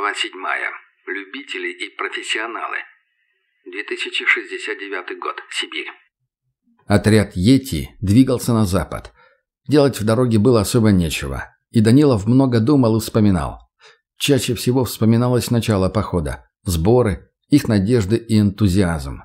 Глава 7. Любители и профессионалы. 2069 год. Сибирь. Отряд «Йети» двигался на запад. Делать в дороге было особо нечего. И Данилов много думал и вспоминал. Чаще всего вспоминалось начало похода. Сборы, их надежды и энтузиазм.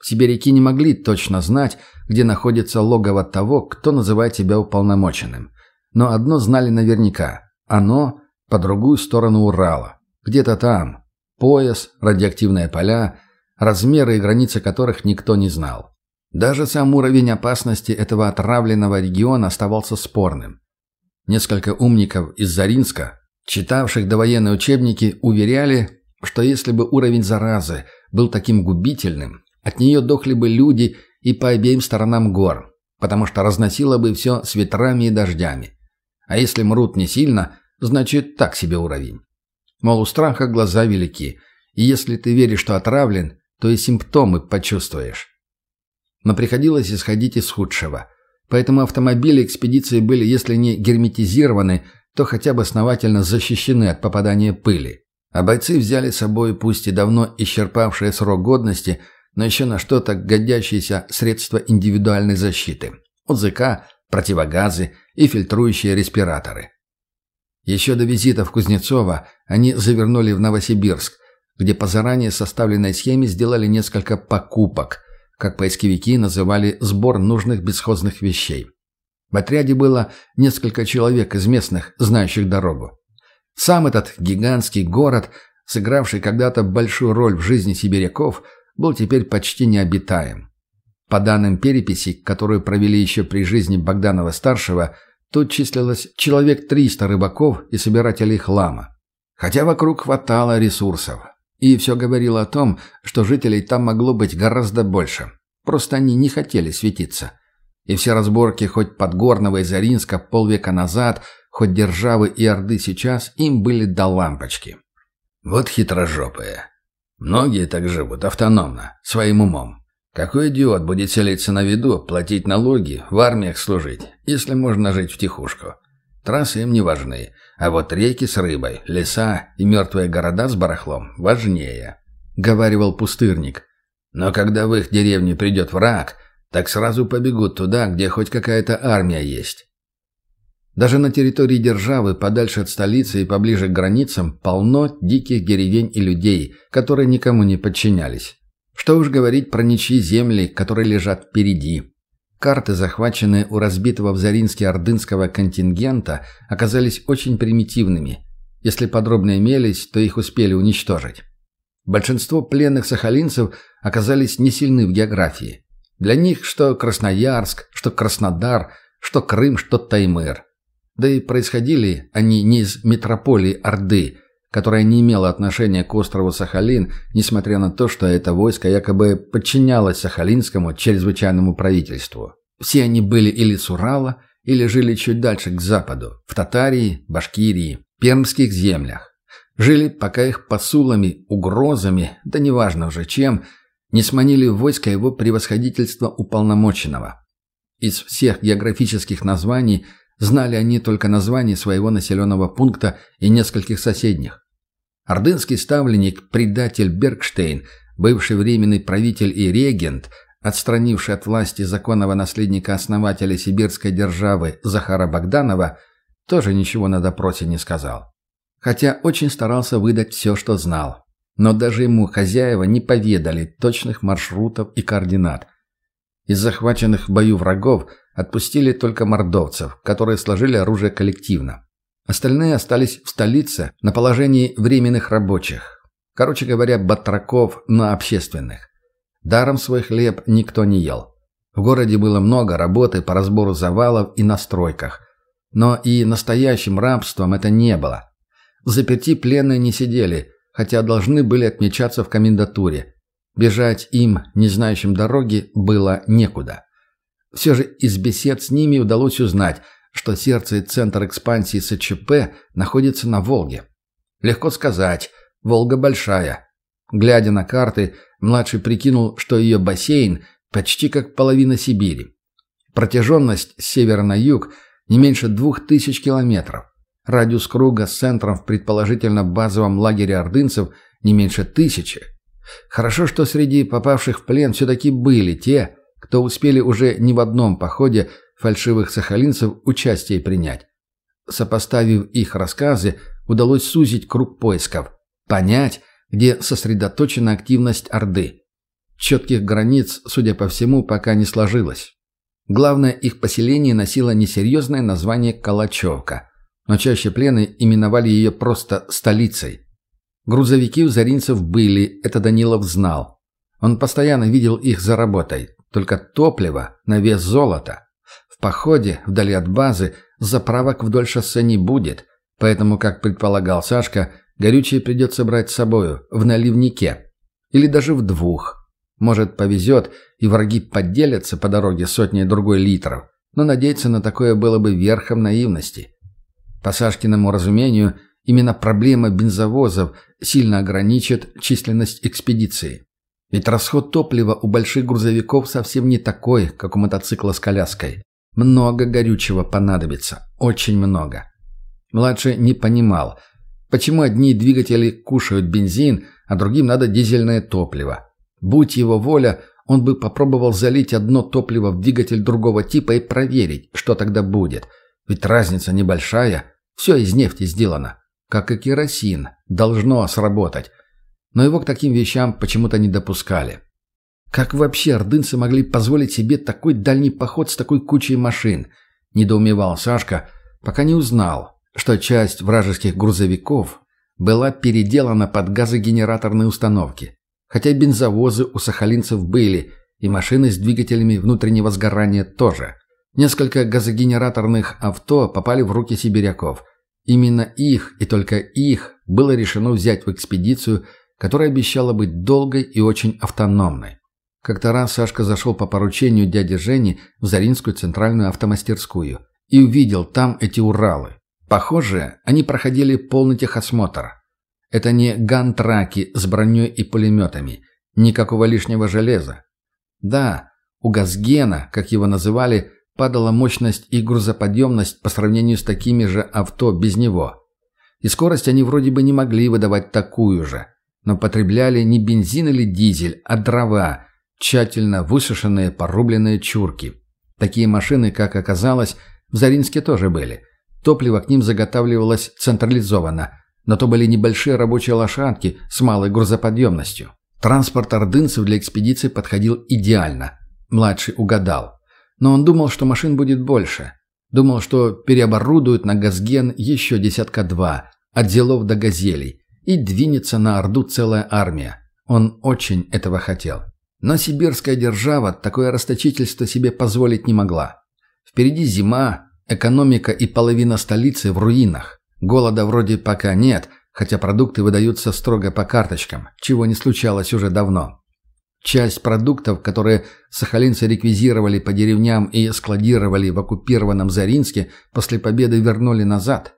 Сибиряки не могли точно знать, где находится логово того, кто называет себя уполномоченным. Но одно знали наверняка. Оно по другую сторону Урала. Где-то там. Пояс, радиоактивные поля, размеры и границы которых никто не знал. Даже сам уровень опасности этого отравленного региона оставался спорным. Несколько умников из Заринска, читавших довоенные учебники, уверяли, что если бы уровень заразы был таким губительным, от нее дохли бы люди и по обеим сторонам гор, потому что разносило бы все с ветрами и дождями. А если мрут не сильно, значит так себе уровень. Мол, у страха глаза велики, и если ты веришь, что отравлен, то и симптомы почувствуешь. Но приходилось исходить из худшего. Поэтому автомобили экспедиции были, если не герметизированы, то хотя бы основательно защищены от попадания пыли. А бойцы взяли с собой пусть и давно исчерпавшие срок годности, но еще на что-то годящиеся средства индивидуальной защиты. ОЗК, противогазы и фильтрующие респираторы. Еще до визита в Кузнецово они завернули в Новосибирск, где по заранее составленной схеме сделали несколько покупок, как поисковики называли сбор нужных бесхозных вещей. В отряде было несколько человек из местных, знающих дорогу. Сам этот гигантский город, сыгравший когда-то большую роль в жизни сибиряков, был теперь почти необитаем. По данным переписи, которую провели еще при жизни Богданова-старшего, Тут числилось человек 300 рыбаков и собирателей хлама. Хотя вокруг хватало ресурсов. И все говорило о том, что жителей там могло быть гораздо больше. Просто они не хотели светиться. И все разборки хоть Подгорного и Заринска полвека назад, хоть Державы и Орды сейчас, им были до лампочки. Вот хитрожопые. Многие так живут автономно, своим умом. Какой идиот будет селиться на виду, платить налоги, в армиях служить, если можно жить втихушку? Трассы им не важны, а вот реки с рыбой, леса и мертвые города с барахлом важнее», — говаривал пустырник. «Но когда в их деревне придет враг, так сразу побегут туда, где хоть какая-то армия есть». Даже на территории державы, подальше от столицы и поближе к границам, полно диких деревень и людей, которые никому не подчинялись. Что уж говорить про ничьи земли, которые лежат впереди. Карты, захваченные у разбитого в Заринске ордынского контингента, оказались очень примитивными. Если подробно имелись, то их успели уничтожить. Большинство пленных сахалинцев оказались не сильны в географии. Для них что Красноярск, что Краснодар, что Крым, что Таймыр. Да и происходили они не из метрополии Орды – которая не имела отношения к острову Сахалин, несмотря на то, что это войско якобы подчинялось Сахалинскому чрезвычайному правительству. Все они были или с Урала, или жили чуть дальше к западу, в Татарии, Башкирии, Пермских землях. Жили, пока их посулами, угрозами, да неважно уже чем, не сманили войско его превосходительства уполномоченного. Из всех географических названий – Знали они только название своего населенного пункта и нескольких соседних. Ордынский ставленник, предатель Бергштейн, бывший временный правитель и регент, отстранивший от власти законного наследника основателя сибирской державы Захара Богданова, тоже ничего на допросе не сказал. Хотя очень старался выдать все, что знал. Но даже ему хозяева не поведали точных маршрутов и координат. Из захваченных в бою врагов – Отпустили только мордовцев, которые сложили оружие коллективно. Остальные остались в столице на положении временных рабочих. Короче говоря, батраков, но общественных. Даром свой хлеб никто не ел. В городе было много работы по разбору завалов и на стройках. Но и настоящим рабством это не было. В заперти пленные не сидели, хотя должны были отмечаться в комендатуре. Бежать им, не знающим дороги, было некуда. Все же из бесед с ними удалось узнать, что сердце и центр экспансии СЧП находится на Волге. Легко сказать, Волга большая. Глядя на карты, младший прикинул, что ее бассейн почти как половина Сибири. Протяженность с севера на юг не меньше двух тысяч километров. Радиус круга с центром в предположительно базовом лагере ордынцев не меньше тысячи. Хорошо, что среди попавших в плен все-таки были те, кто успели уже не в одном походе фальшивых сахалинцев участие принять. Сопоставив их рассказы, удалось сузить круг поисков, понять, где сосредоточена активность Орды. Четких границ, судя по всему, пока не сложилось. Главное, их поселение носило несерьезное название Калачевка, но чаще плены именовали ее просто столицей. Грузовики у заринцев были, это Данилов знал. Он постоянно видел их за работой, только топливо на вес золота. В походе, вдали от базы, заправок вдоль шоссе не будет, поэтому, как предполагал Сашка, горючее придется брать с собою, в наливнике. Или даже в двух. Может, повезет, и враги поделятся по дороге сотней другой литров, но надеяться на такое было бы верхом наивности. По Сашкиному разумению, именно проблема бензовозов сильно ограничит численность экспедиции. Ведь расход топлива у больших грузовиков совсем не такой, как у мотоцикла с коляской. Много горючего понадобится. Очень много. Младший не понимал, почему одни двигатели кушают бензин, а другим надо дизельное топливо. Будь его воля, он бы попробовал залить одно топливо в двигатель другого типа и проверить, что тогда будет. Ведь разница небольшая, все из нефти сделано. Как и керосин, должно сработать. Но его к таким вещам почему-то не допускали. Как вообще ордынцы могли позволить себе такой дальний поход с такой кучей машин? Недоумевал Сашка, пока не узнал, что часть вражеских грузовиков была переделана под газогенераторные установки. Хотя бензовозы у сахалинцев были, и машины с двигателями внутреннего сгорания тоже. Несколько газогенераторных авто попали в руки сибиряков. Именно их, и только их, было решено взять в экспедицию, которая обещала быть долгой и очень автономной. Как-то раз Сашка зашел по поручению дяди Жени в Заринскую центральную автомастерскую и увидел там эти Уралы. Похоже, они проходили полный техосмотр. Это не гантраки с броней и пулеметами. Никакого лишнего железа. Да, у Газгена, как его называли, падала мощность и грузоподъемность по сравнению с такими же авто без него. И скорость они вроде бы не могли выдавать такую же. Но потребляли не бензин или дизель, а дрова, тщательно высушенные порубленные чурки. Такие машины, как оказалось, в Заринске тоже были. Топливо к ним заготавливалось централизованно – но то были небольшие рабочие лошадки с малой грузоподъемностью. Транспорт ордынцев для экспедиции подходил идеально. Младший угадал. Но он думал, что машин будет больше. Думал, что переоборудуют на газген еще десятка два, от зелов до газелей, и двинется на Орду целая армия. Он очень этого хотел. Но сибирская держава такое расточительство себе позволить не могла. Впереди зима, экономика и половина столицы в руинах. Голода вроде пока нет, хотя продукты выдаются строго по карточкам, чего не случалось уже давно. Часть продуктов, которые сахалинцы реквизировали по деревням и складировали в оккупированном Заринске, после победы вернули назад.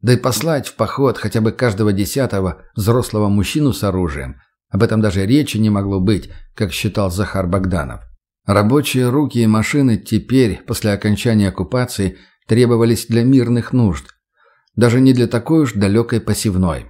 Да и послать в поход хотя бы каждого десятого взрослого мужчину с оружием. Об этом даже речи не могло быть, как считал Захар Богданов. Рабочие руки и машины теперь, после окончания оккупации, требовались для мирных нужд – даже не для такой уж далекой посевной.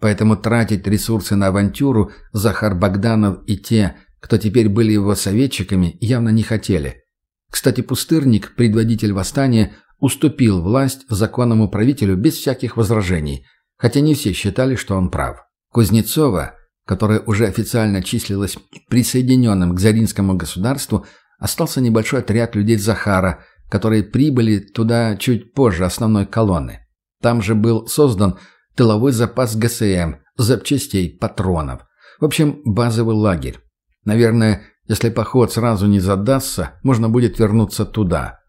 Поэтому тратить ресурсы на авантюру Захар Богданов и те, кто теперь были его советчиками, явно не хотели. Кстати, Пустырник, предводитель восстания, уступил власть законному правителю без всяких возражений, хотя не все считали, что он прав. Кузнецова, которая уже официально числилась присоединенным к Заринскому государству, остался небольшой отряд людей Захара, которые прибыли туда чуть позже основной колонны. Там же был создан тыловой запас ГСМ, запчастей, патронов. В общем, базовый лагерь. Наверное, если поход сразу не задастся, можно будет вернуться туда.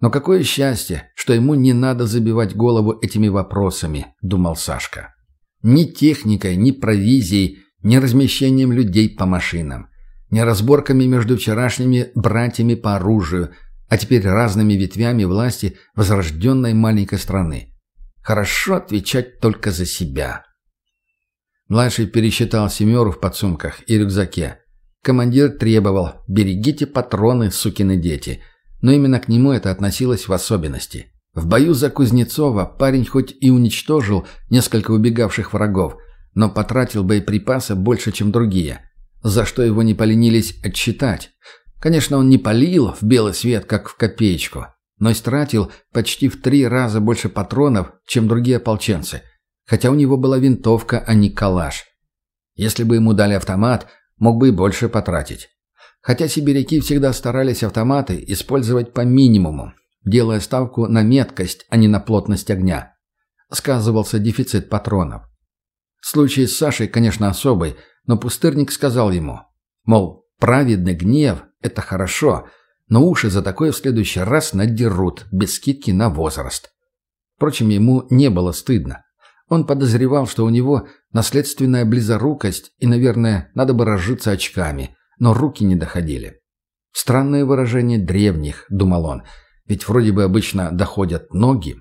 Но какое счастье, что ему не надо забивать голову этими вопросами, думал Сашка. Ни техникой, ни провизией, ни размещением людей по машинам, ни разборками между вчерашними братьями по оружию, а теперь разными ветвями власти возрожденной маленькой страны. Хорошо отвечать только за себя. Младший пересчитал семеру в подсумках и рюкзаке. Командир требовал «берегите патроны, сукины дети», но именно к нему это относилось в особенности. В бою за Кузнецова парень хоть и уничтожил несколько убегавших врагов, но потратил боеприпасы больше, чем другие, за что его не поленились отсчитать. Конечно, он не полил в белый свет, как в копеечку, но истратил почти в три раза больше патронов, чем другие ополченцы, хотя у него была винтовка, а не калаш. Если бы ему дали автомат, мог бы и больше потратить. Хотя сибиряки всегда старались автоматы использовать по минимуму, делая ставку на меткость, а не на плотность огня. Сказывался дефицит патронов. Случай с Сашей, конечно, особый, но пустырник сказал ему, мол, праведный гнев – это хорошо, но уши за такое в следующий раз надерут, без скидки на возраст. Впрочем, ему не было стыдно. Он подозревал, что у него наследственная близорукость, и, наверное, надо бы разжиться очками, но руки не доходили. Странное выражение древних, думал он, ведь вроде бы обычно доходят ноги.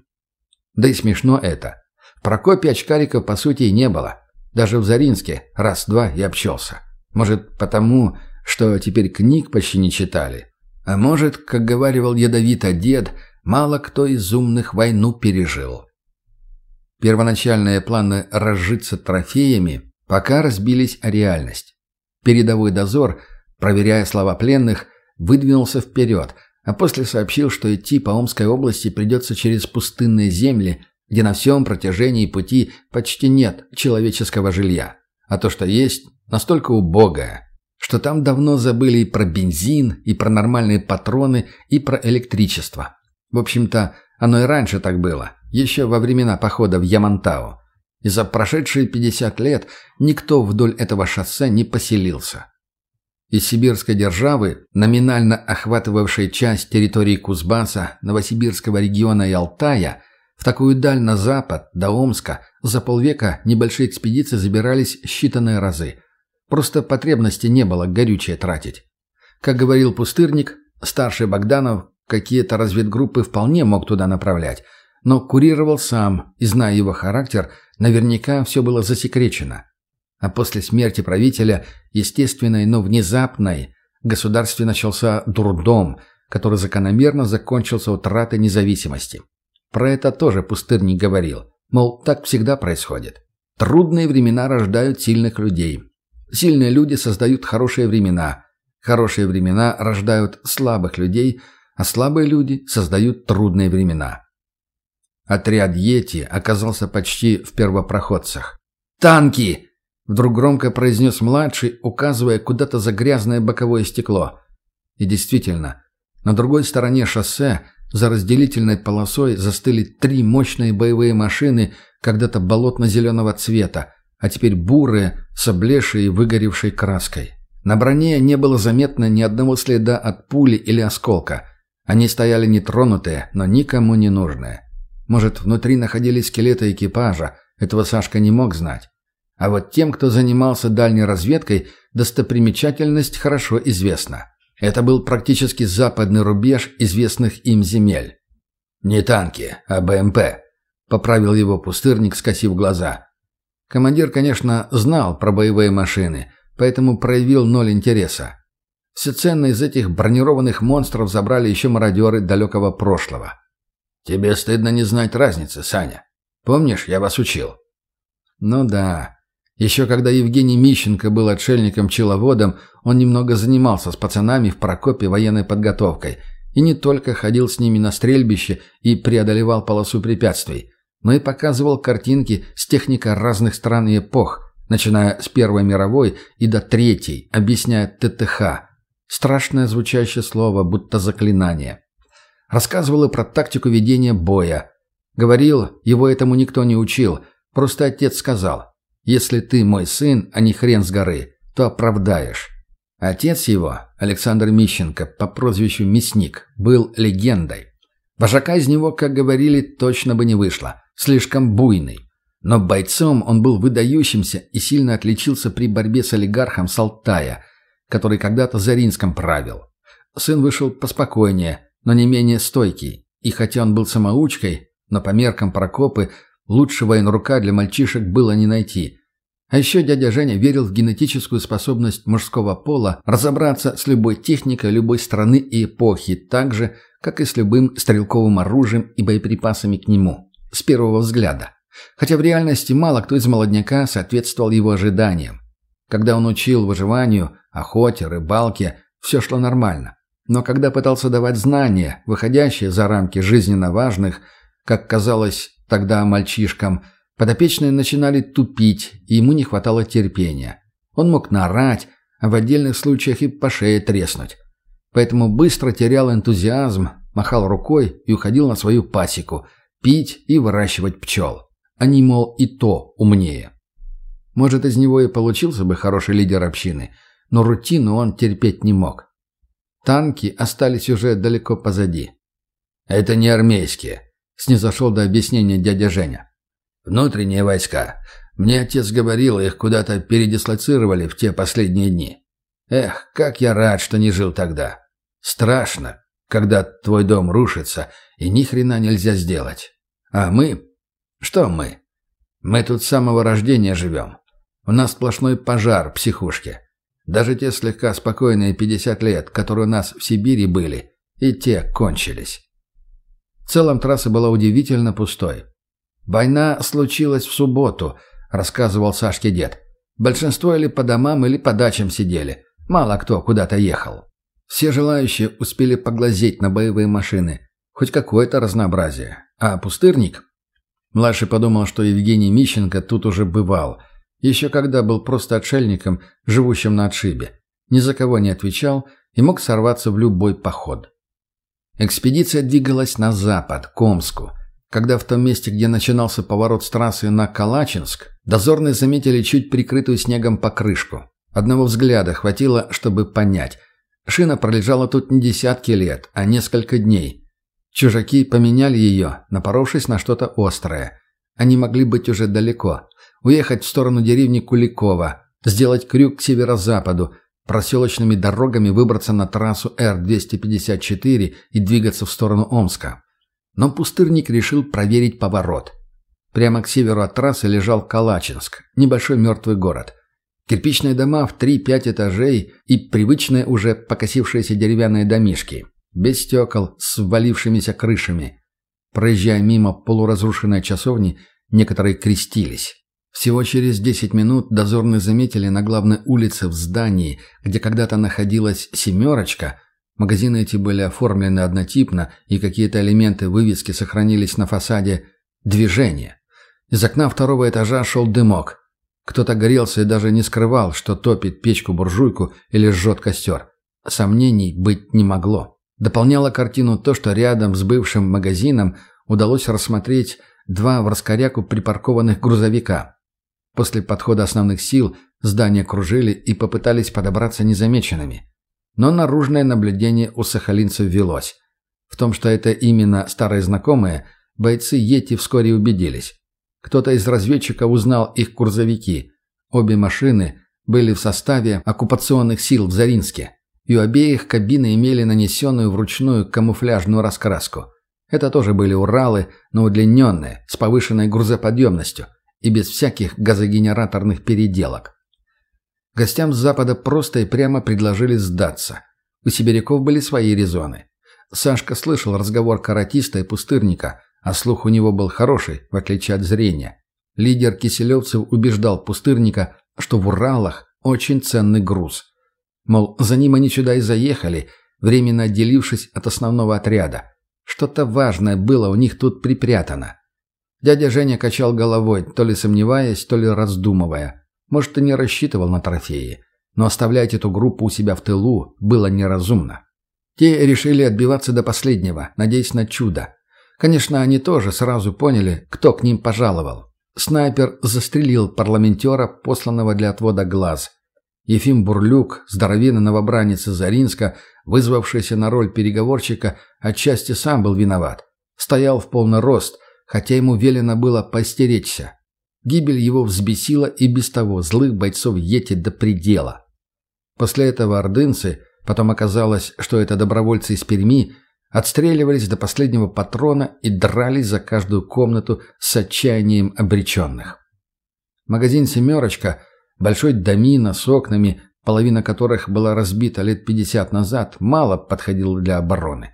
Да и смешно это. В Прокопе очкариков по сути и не было. Даже в Заринске раз-два и общался. Может, потому, что теперь книг почти не читали. А может, как говаривал ядовито дед, мало кто из умных войну пережил. Первоначальные планы разжиться трофеями пока разбились о реальность. Передовой дозор, проверяя слова пленных, выдвинулся вперед, а после сообщил, что идти по Омской области придется через пустынные земли, где на всем протяжении пути почти нет человеческого жилья. А то, что есть, настолько убогое, что там давно забыли и про бензин, и про нормальные патроны, и про электричество. В общем-то, оно и раньше так было еще во времена похода в Ямантау. И за прошедшие 50 лет никто вдоль этого шоссе не поселился. Из сибирской державы, номинально охватывавшей часть территории Кузбасса, Новосибирского региона и Алтая, в такую даль на запад, до Омска, за полвека небольшие экспедиции забирались считанные разы. Просто потребности не было горючее тратить. Как говорил Пустырник, старший Богданов какие-то разведгруппы вполне мог туда направлять – но курировал сам, и, зная его характер, наверняка все было засекречено. А после смерти правителя, естественной, но внезапной, в государстве начался дурдом, который закономерно закончился утратой независимости. Про это тоже пустырник говорил, мол, так всегда происходит. Трудные времена рождают сильных людей. Сильные люди создают хорошие времена. Хорошие времена рождают слабых людей, а слабые люди создают трудные времена. Отряд Йети оказался почти в первопроходцах. «Танки!» — вдруг громко произнес младший, указывая куда-то за грязное боковое стекло. И действительно, на другой стороне шоссе, за разделительной полосой, застыли три мощные боевые машины, когда-то болотно-зеленого цвета, а теперь бурые, с облезшей и выгоревшей краской. На броне не было заметно ни одного следа от пули или осколка. Они стояли нетронутые, но никому не нужные. Может, внутри находились скелеты экипажа, этого Сашка не мог знать. А вот тем, кто занимался дальней разведкой, достопримечательность хорошо известна. Это был практически западный рубеж известных им земель. «Не танки, а БМП», — поправил его пустырник, скосив глаза. Командир, конечно, знал про боевые машины, поэтому проявил ноль интереса. Все ценные из этих бронированных монстров забрали еще мародеры далекого прошлого. Тебе стыдно не знать разницы, Саня. Помнишь, я вас учил?» «Ну да. Еще когда Евгений Мищенко был отшельником-пчеловодом, он немного занимался с пацанами в Прокопе военной подготовкой. И не только ходил с ними на стрельбище и преодолевал полосу препятствий, но и показывал картинки с техникой разных стран и эпох, начиная с Первой мировой и до Третьей, объясняя ТТХ. Страшное звучащее слово, будто заклинание. Рассказывал и про тактику ведения боя. Говорил, его этому никто не учил, просто отец сказал, «Если ты мой сын, а не хрен с горы, то оправдаешь». Отец его, Александр Мищенко, по прозвищу Мясник, был легендой. Вожака из него, как говорили, точно бы не вышло. Слишком буйный. Но бойцом он был выдающимся и сильно отличился при борьбе с олигархом Салтая, который когда-то Заринском правил. Сын вышел поспокойнее, но не менее стойкий. И хотя он был самоучкой, но по меркам Прокопы лучше военрука для мальчишек было не найти. А еще дядя Женя верил в генетическую способность мужского пола разобраться с любой техникой любой страны и эпохи так же, как и с любым стрелковым оружием и боеприпасами к нему, с первого взгляда. Хотя в реальности мало кто из молодняка соответствовал его ожиданиям. Когда он учил выживанию, охоте, рыбалке, все шло нормально. Но когда пытался давать знания, выходящие за рамки жизненно важных, как казалось тогда мальчишкам, подопечные начинали тупить, и ему не хватало терпения. Он мог нарать, а в отдельных случаях и по шее треснуть. Поэтому быстро терял энтузиазм, махал рукой и уходил на свою пасеку, пить и выращивать пчел. Они, мол, и то умнее. Может, из него и получился бы хороший лидер общины, но рутину он терпеть не мог. Танки остались уже далеко позади. «Это не армейские», — снизошел до объяснения дядя Женя. «Внутренние войска. Мне отец говорил, их куда-то передислоцировали в те последние дни. Эх, как я рад, что не жил тогда. Страшно, когда твой дом рушится, и ни хрена нельзя сделать. А мы? Что мы? Мы тут с самого рождения живем. У нас сплошной пожар в психушке. Даже те слегка спокойные 50 лет, которые у нас в Сибири были, и те кончились. В целом трасса была удивительно пустой. «Война случилась в субботу», — рассказывал Сашке дед. «Большинство или по домам, или по дачам сидели. Мало кто куда-то ехал. Все желающие успели поглазеть на боевые машины. Хоть какое-то разнообразие. А пустырник? Младший подумал, что Евгений Мищенко тут уже бывал. Еще когда был просто отшельником, живущим на отшибе. Ни за кого не отвечал и мог сорваться в любой поход. Экспедиция двигалась на запад, к Омску. Когда в том месте, где начинался поворот с трассы на Калачинск, дозорные заметили чуть прикрытую снегом покрышку. Одного взгляда хватило, чтобы понять. Шина пролежала тут не десятки лет, а несколько дней. Чужаки поменяли ее, напоровшись на что-то острое. Они могли быть уже далеко. Уехать в сторону деревни Куликова, сделать крюк к северо-западу, проселочными дорогами выбраться на трассу Р-254 и двигаться в сторону Омска. Но пустырник решил проверить поворот. Прямо к северу от трассы лежал Калачинск, небольшой мертвый город. Кирпичные дома в 3-5 этажей и привычные уже покосившиеся деревянные домишки. Без стекол, с валившимися крышами. Проезжая мимо полуразрушенной часовни, некоторые крестились. Всего через 10 минут дозорные заметили на главной улице в здании, где когда-то находилась «семерочка», магазины эти были оформлены однотипно, и какие-то элементы вывески сохранились на фасаде, движение. Из окна второго этажа шел дымок. Кто-то горелся и даже не скрывал, что топит печку-буржуйку или жжет костер. Сомнений быть не могло. Дополняло картину то, что рядом с бывшим магазином удалось рассмотреть два в раскоряку припаркованных грузовика. После подхода основных сил здания кружили и попытались подобраться незамеченными. Но наружное наблюдение у сахалинцев велось. В том, что это именно старые знакомые, бойцы Йети вскоре убедились. Кто-то из разведчиков узнал их курзовики. Обе машины были в составе оккупационных сил в Заринске, и у обеих кабины имели нанесенную вручную камуфляжную раскраску. Это тоже были Уралы, но удлиненные, с повышенной грузоподъемностью и без всяких газогенераторных переделок. Гостям с запада просто и прямо предложили сдаться. У сибиряков были свои резоны. Сашка слышал разговор каратиста и пустырника – а слух у него был хороший, в отличие от зрения. Лидер киселевцев убеждал пустырника, что в Уралах очень ценный груз. Мол, за ним они сюда и заехали, временно отделившись от основного отряда. Что-то важное было у них тут припрятано. Дядя Женя качал головой, то ли сомневаясь, то ли раздумывая. Может, и не рассчитывал на трофеи. Но оставлять эту группу у себя в тылу было неразумно. Те решили отбиваться до последнего, надеясь на чудо. Конечно, они тоже сразу поняли, кто к ним пожаловал. Снайпер застрелил парламентера, посланного для отвода глаз. Ефим Бурлюк, здоровенный новобранец из Заринска, вызвавшийся на роль переговорщика, отчасти сам был виноват. Стоял в полный рост, хотя ему велено было постеречься. Гибель его взбесила и без того злых бойцов Йети до предела. После этого ордынцы, потом оказалось, что это добровольцы из Перми, отстреливались до последнего патрона и дрались за каждую комнату с отчаянием обреченных. Магазин «Семерочка», большой домина с окнами, половина которых была разбита лет 50 назад, мало подходил для обороны.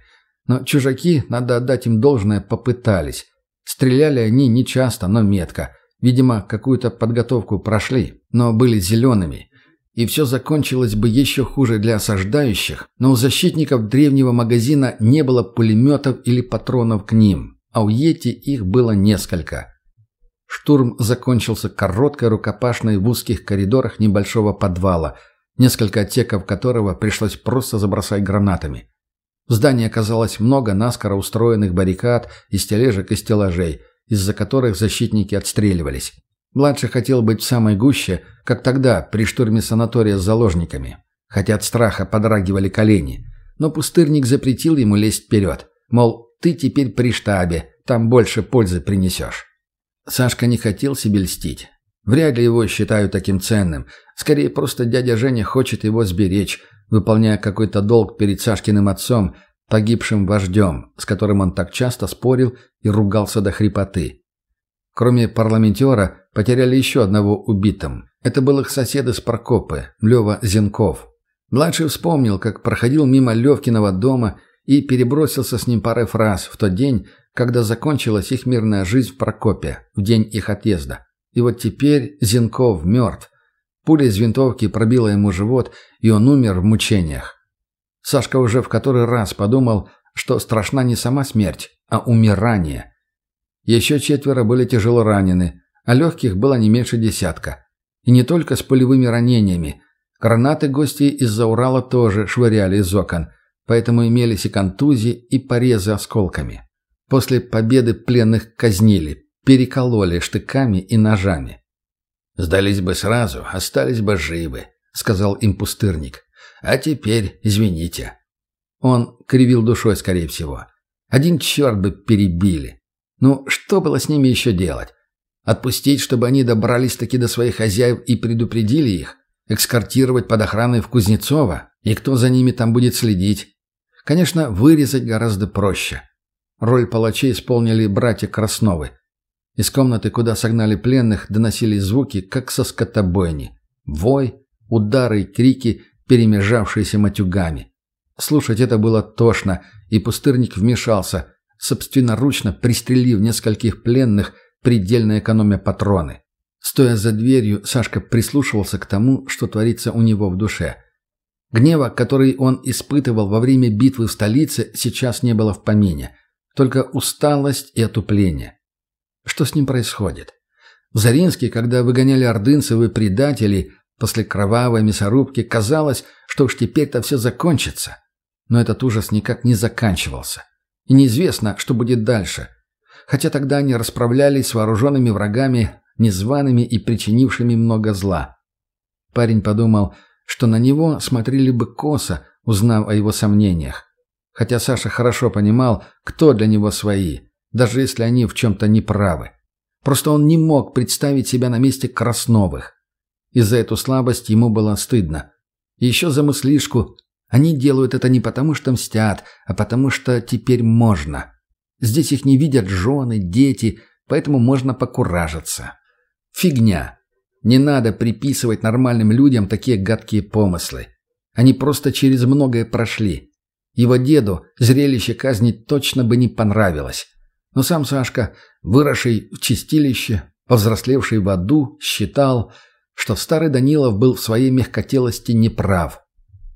Но чужаки, надо отдать им должное, попытались. Стреляли они не часто, но метко. Видимо, какую-то подготовку прошли, но были зелеными. И все закончилось бы еще хуже для осаждающих, но у защитников древнего магазина не было пулеметов или патронов к ним, а у Йети их было несколько. Штурм закончился короткой рукопашной в узких коридорах небольшого подвала, несколько отсеков которого пришлось просто забросать гранатами. В здании оказалось много наскоро устроенных баррикад из тележек и стеллажей, из-за которых защитники отстреливались. Младший хотел быть в самой гуще, как тогда, при штурме санатория с заложниками. Хотя от страха подрагивали колени. Но пустырник запретил ему лезть вперед. Мол, ты теперь при штабе, там больше пользы принесешь. Сашка не хотел себе льстить. Вряд ли его считают таким ценным. Скорее, просто дядя Женя хочет его сберечь, выполняя какой-то долг перед Сашкиным отцом, погибшим вождем, с которым он так часто спорил и ругался до хрипоты. Кроме парламентера, потеряли еще одного убитым. Это был их сосед из Прокопы, Лева Зенков. Младший вспомнил, как проходил мимо Левкиного дома и перебросился с ним парой фраз в тот день, когда закончилась их мирная жизнь в Прокопе, в день их отъезда. И вот теперь Зенков мертв. Пуля из винтовки пробила ему живот, и он умер в мучениях. Сашка уже в который раз подумал, что страшна не сама смерть, а умирание – еще четверо были тяжело ранены, а легких было не меньше десятка. И не только с пулевыми ранениями. Гранаты гости из-за Урала тоже швыряли из окон, поэтому имелись и контузии, и порезы осколками. После победы пленных казнили, перекололи штыками и ножами. «Сдались бы сразу, остались бы живы», — сказал им пустырник. «А теперь извините». Он кривил душой, скорее всего. Один черт бы перебили. Ну, что было с ними еще делать? Отпустить, чтобы они добрались-таки до своих хозяев и предупредили их? Экскортировать под охраной в Кузнецово? И кто за ними там будет следить? Конечно, вырезать гораздо проще. Роль палачей исполнили братья Красновы. Из комнаты, куда согнали пленных, доносились звуки, как со скотобойни. Вой, удары и крики, перемежавшиеся матюгами. Слушать это было тошно, и пустырник вмешался, собственноручно пристрелив нескольких пленных, предельно экономя патроны. Стоя за дверью, Сашка прислушивался к тому, что творится у него в душе. Гнева, который он испытывал во время битвы в столице, сейчас не было в помине. Только усталость и отупление. Что с ним происходит? В Заринске, когда выгоняли ордынцев и предателей, после кровавой мясорубки, казалось, что уж теперь-то все закончится. Но этот ужас никак не заканчивался. И неизвестно, что будет дальше. Хотя тогда они расправлялись с вооруженными врагами, незваными и причинившими много зла. Парень подумал, что на него смотрели бы косо, узнав о его сомнениях. Хотя Саша хорошо понимал, кто для него свои, даже если они в чем-то неправы. Просто он не мог представить себя на месте Красновых. И за эту слабость ему было стыдно. Еще за мыслишку, они делают это не потому, что мстят, а потому, что теперь можно. Здесь их не видят жены, дети, поэтому можно покуражиться. Фигня. Не надо приписывать нормальным людям такие гадкие помыслы. Они просто через многое прошли. Его деду зрелище казни точно бы не понравилось. Но сам Сашка, выросший в чистилище, повзрослевший в аду, считал, что старый Данилов был в своей мягкотелости неправ.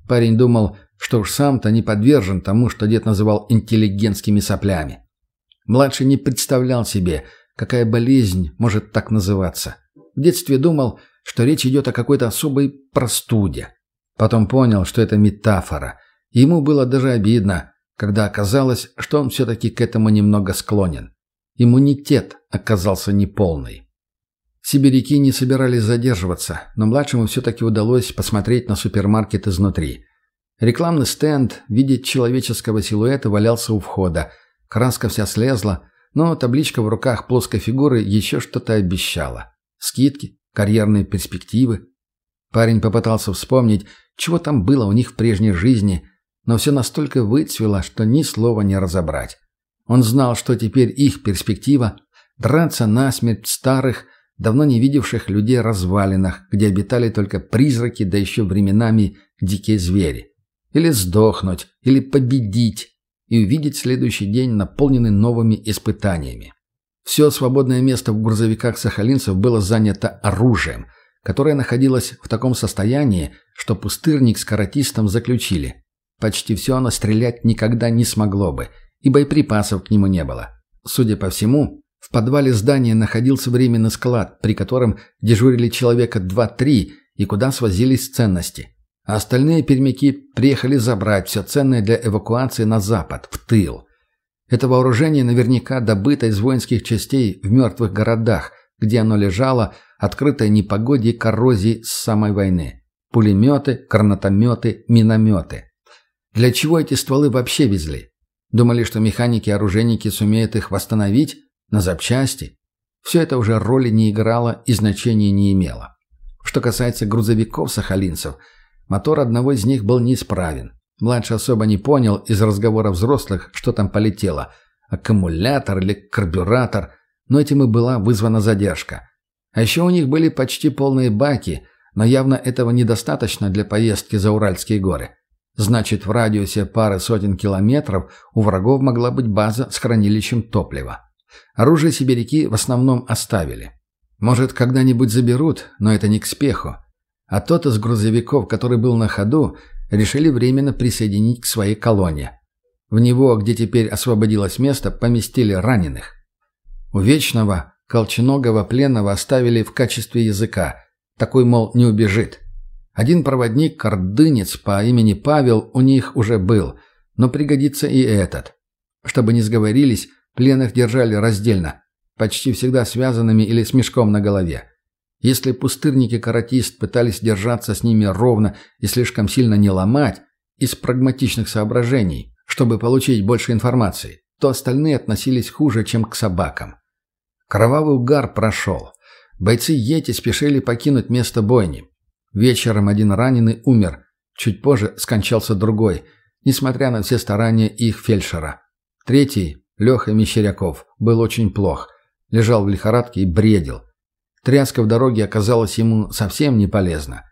Парень думал, что уж сам-то не подвержен тому, что дед называл интеллигентскими соплями. Младший не представлял себе, какая болезнь может так называться. В детстве думал, что речь идет о какой-то особой простуде. Потом понял, что это метафора. Ему было даже обидно, когда оказалось, что он все-таки к этому немного склонен. Иммунитет оказался неполный. Сибиряки не собирались задерживаться, но младшему все-таки удалось посмотреть на супермаркет изнутри. Рекламный стенд в виде человеческого силуэта валялся у входа. Краска вся слезла, но табличка в руках плоской фигуры еще что-то обещала. Скидки, карьерные перспективы. Парень попытался вспомнить, чего там было у них в прежней жизни, но все настолько выцвело, что ни слова не разобрать. Он знал, что теперь их перспектива – драться насмерть в старых – давно не видевших людей развалинах, где обитали только призраки, да еще временами дикие звери. Или сдохнуть, или победить. и увидеть следующий день, наполненный новыми испытаниями. Все свободное место в грузовиках сахалинцев было занято оружием, которое находилось в таком состоянии, что пустырник с каратистом заключили. Почти все оно стрелять никогда не смогло бы, и боеприпасов к нему не было. Судя по всему, в подвале здания находился временный склад, при котором дежурили человека 2-3 и куда свозились ценности. А остальные пермяки приехали забрать все ценное для эвакуации на запад, в тыл. Это вооружение наверняка добыто из воинских частей в мертвых городах, где оно лежало, открытое непогоде и коррозии с самой войны. Пулеметы, гранатометы, минометы. Для чего эти стволы вообще везли? Думали, что механики-оружейники сумеют их восстановить? На запчасти? Все это уже роли не играло и значения не имело. Что касается грузовиков сахалинцев, мотор одного из них был неисправен. Младший особо не понял из разговора взрослых, что там полетело. Аккумулятор или карбюратор. Но этим и была вызвана задержка. А еще у них были почти полные баки, но явно этого недостаточно для поездки за Уральские горы. Значит, в радиусе пары сотен километров у врагов могла быть база с хранилищем топлива. Оружие сибиряки в основном оставили. Может, когда-нибудь заберут, но это не к спеху. А тот из грузовиков, который был на ходу, решили временно присоединить к своей колонне. В него, где теперь освободилось место, поместили раненых. У Вечного колченогого пленного оставили в качестве языка. Такой, мол, не убежит. Один проводник, кордынец по имени Павел, у них уже был, но пригодится и этот. Чтобы не сговорились, Пленных держали раздельно, почти всегда связанными или с мешком на голове. Если пустырники-каратист пытались держаться с ними ровно и слишком сильно не ломать, из прагматичных соображений, чтобы получить больше информации, то остальные относились хуже, чем к собакам. Кровавый угар прошел. Бойцы Йети спешили покинуть место бойни. Вечером один раненый умер, чуть позже скончался другой, несмотря на все старания их фельдшера. Третий, Леха Мещеряков был очень плох. Лежал в лихорадке и бредил. Тряска в дороге оказалась ему совсем не полезна.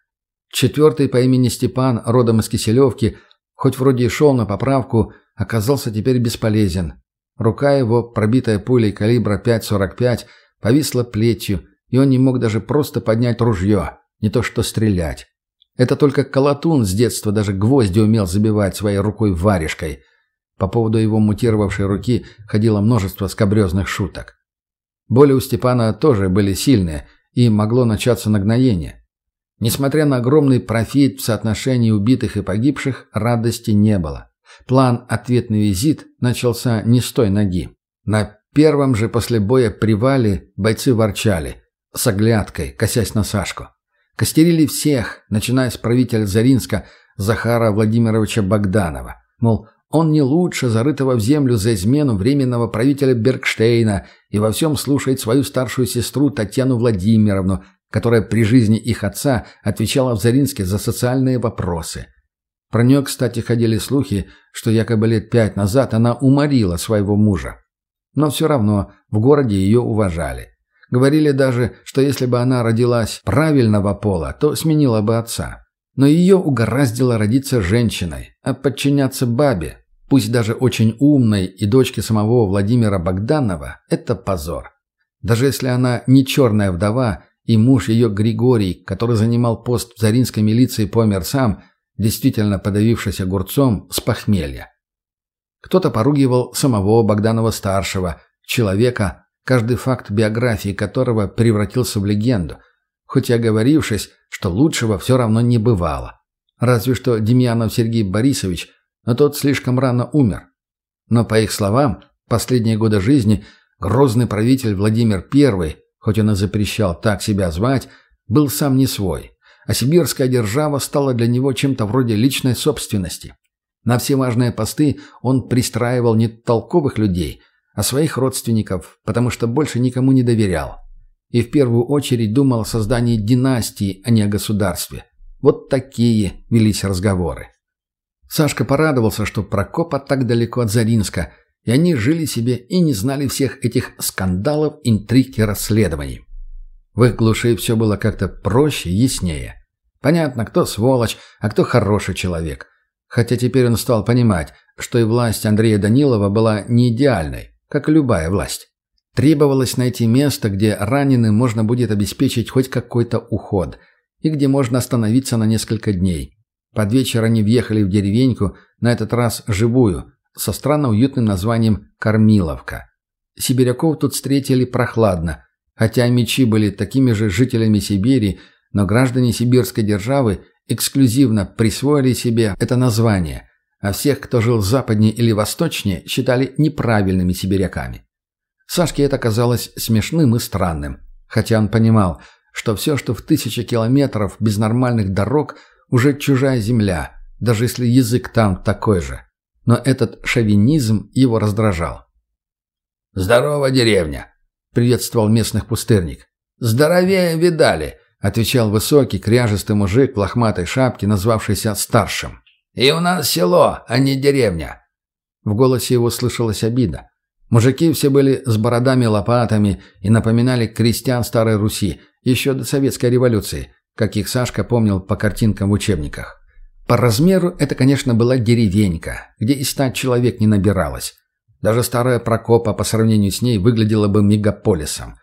Четвертый по имени Степан, родом из Киселевки, хоть вроде и шел на поправку, оказался теперь бесполезен. Рука его, пробитая пулей калибра 5,45, повисла плетью, и он не мог даже просто поднять ружье, не то что стрелять. Это только Колотун с детства даже гвозди умел забивать своей рукой варежкой – по поводу его мутировавшей руки ходило множество скобрезных шуток. Боли у Степана тоже были сильные, и могло начаться нагноение. Несмотря на огромный профит в соотношении убитых и погибших, радости не было. План «Ответный визит» начался не с той ноги. На первом же после боя привале бойцы ворчали, с оглядкой, косясь на Сашку. Костерили всех, начиная с правителя Заринска Захара Владимировича Богданова. Мол, он не лучше зарытого в землю за измену временного правителя Бергштейна и во всем слушает свою старшую сестру Татьяну Владимировну, которая при жизни их отца отвечала в Заринске за социальные вопросы. Про нее, кстати, ходили слухи, что якобы лет пять назад она уморила своего мужа. Но все равно в городе ее уважали. Говорили даже, что если бы она родилась правильного пола, то сменила бы отца. Но ее угораздило родиться женщиной, а подчиняться бабе, пусть даже очень умной и дочке самого Владимира Богданова, это позор. Даже если она не черная вдова, и муж ее Григорий, который занимал пост в Заринской милиции, помер сам, действительно подавившись огурцом с похмелья. Кто-то поругивал самого Богданова-старшего, человека, каждый факт биографии которого превратился в легенду, хоть и оговорившись, что лучшего все равно не бывало. Разве что Демьянов Сергей Борисович, но тот слишком рано умер. Но, по их словам, последние годы жизни грозный правитель Владимир I, хоть он и запрещал так себя звать, был сам не свой, а сибирская держава стала для него чем-то вроде личной собственности. На все важные посты он пристраивал не толковых людей, а своих родственников, потому что больше никому не доверял и в первую очередь думал о создании династии, а не о государстве. Вот такие велись разговоры. Сашка порадовался, что Прокопа так далеко от Заринска, и они жили себе и не знали всех этих скандалов, интриг и расследований. В их глуши все было как-то проще, яснее. Понятно, кто сволочь, а кто хороший человек. Хотя теперь он стал понимать, что и власть Андрея Данилова была не идеальной, как и любая власть. Требовалось найти место, где раненым можно будет обеспечить хоть какой-то уход, и где можно остановиться на несколько дней. Под вечер они въехали в деревеньку, на этот раз живую, со странно уютным названием «Кормиловка». Сибиряков тут встретили прохладно, хотя мечи были такими же жителями Сибири, но граждане сибирской державы эксклюзивно присвоили себе это название, а всех, кто жил западнее или восточнее, считали неправильными сибиряками. Сашке это казалось смешным и странным, хотя он понимал, что все, что в тысячи километров без нормальных дорог, уже чужая земля, даже если язык там такой же. Но этот шовинизм его раздражал. «Здорово, деревня!» — приветствовал местных пустырник. «Здоровее видали!» — отвечал высокий, кряжистый мужик в лохматой шапке, назвавшийся старшим. «И у нас село, а не деревня!» В голосе его слышалась обида. Мужики все были с бородами-лопатами и напоминали крестьян Старой Руси еще до Советской революции, как их Сашка помнил по картинкам в учебниках. По размеру это, конечно, была деревенька, где и ста человек не набиралось. Даже старая Прокопа по сравнению с ней выглядела бы мегаполисом.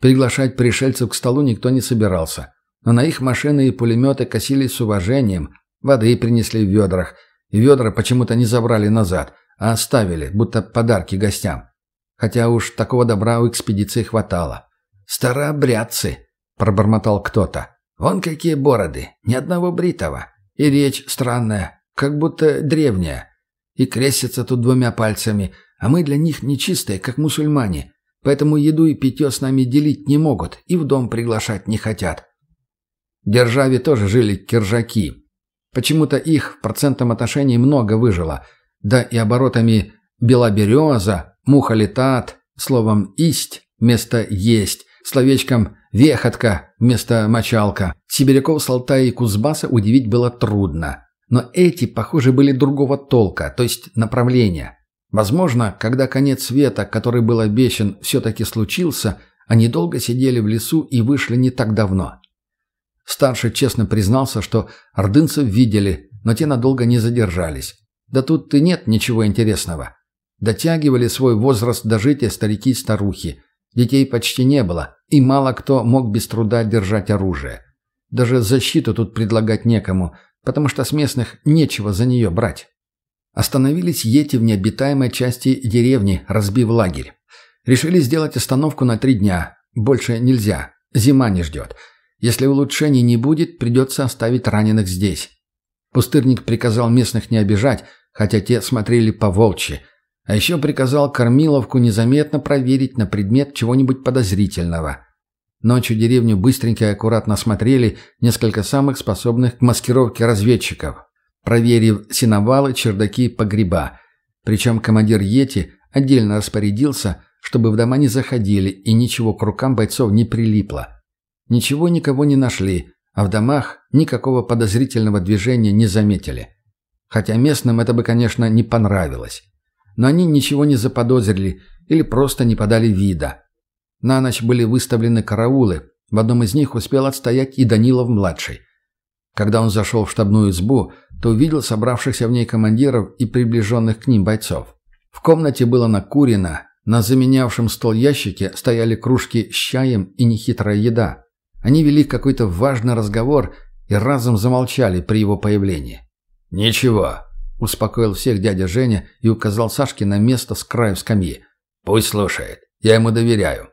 Приглашать пришельцев к столу никто не собирался, но на их машины и пулеметы косились с уважением, воды принесли в ведрах, и ведра почему-то не забрали назад – а оставили, будто подарки гостям. Хотя уж такого добра у экспедиции хватало. «Старообрядцы», — пробормотал кто-то. «Вон какие бороды, ни одного бритого. И речь странная, как будто древняя. И крестятся тут двумя пальцами, а мы для них нечистые, как мусульмане. Поэтому еду и питье с нами делить не могут и в дом приглашать не хотят». В державе тоже жили киржаки. Почему-то их в процентном отношении много выжило — да и оборотами «белобереза», «мухолетат», словом «исть» вместо «есть», словечком «вехотка» вместо «мочалка». Сибиряков с Алтая и Кузбасса удивить было трудно. Но эти, похоже, были другого толка, то есть направления. Возможно, когда конец света, который был обещан, все-таки случился, они долго сидели в лесу и вышли не так давно. Старший честно признался, что ордынцев видели, но те надолго не задержались. Да тут и нет ничего интересного. Дотягивали свой возраст дожития старики старухи. Детей почти не было, и мало кто мог без труда держать оружие. Даже защиту тут предлагать некому, потому что с местных нечего за нее брать. Остановились Йети в необитаемой части деревни, разбив лагерь. Решили сделать остановку на три дня. Больше нельзя. Зима не ждет. Если улучшений не будет, придется оставить раненых здесь. Пустырник приказал местных не обижать, хотя те смотрели по-волчьи. А еще приказал Кормиловку незаметно проверить на предмет чего-нибудь подозрительного. Ночью деревню быстренько и аккуратно осмотрели несколько самых способных к маскировке разведчиков, проверив сеновалы, чердаки погреба. Причем командир Йети отдельно распорядился, чтобы в дома не заходили и ничего к рукам бойцов не прилипло. Ничего никого не нашли, а в домах никакого подозрительного движения не заметили. Хотя местным это бы, конечно, не понравилось. Но они ничего не заподозрили или просто не подали вида. На ночь были выставлены караулы. В одном из них успел отстоять и Данилов-младший. Когда он зашел в штабную избу, то увидел собравшихся в ней командиров и приближенных к ним бойцов. В комнате было накурено, на заменявшем стол ящике стояли кружки с чаем и нехитрая еда. Они вели какой-то важный разговор и разом замолчали при его появлении. «Ничего», — успокоил всех дядя Женя и указал Сашке на место с краю скамьи. «Пусть слушает. Я ему доверяю».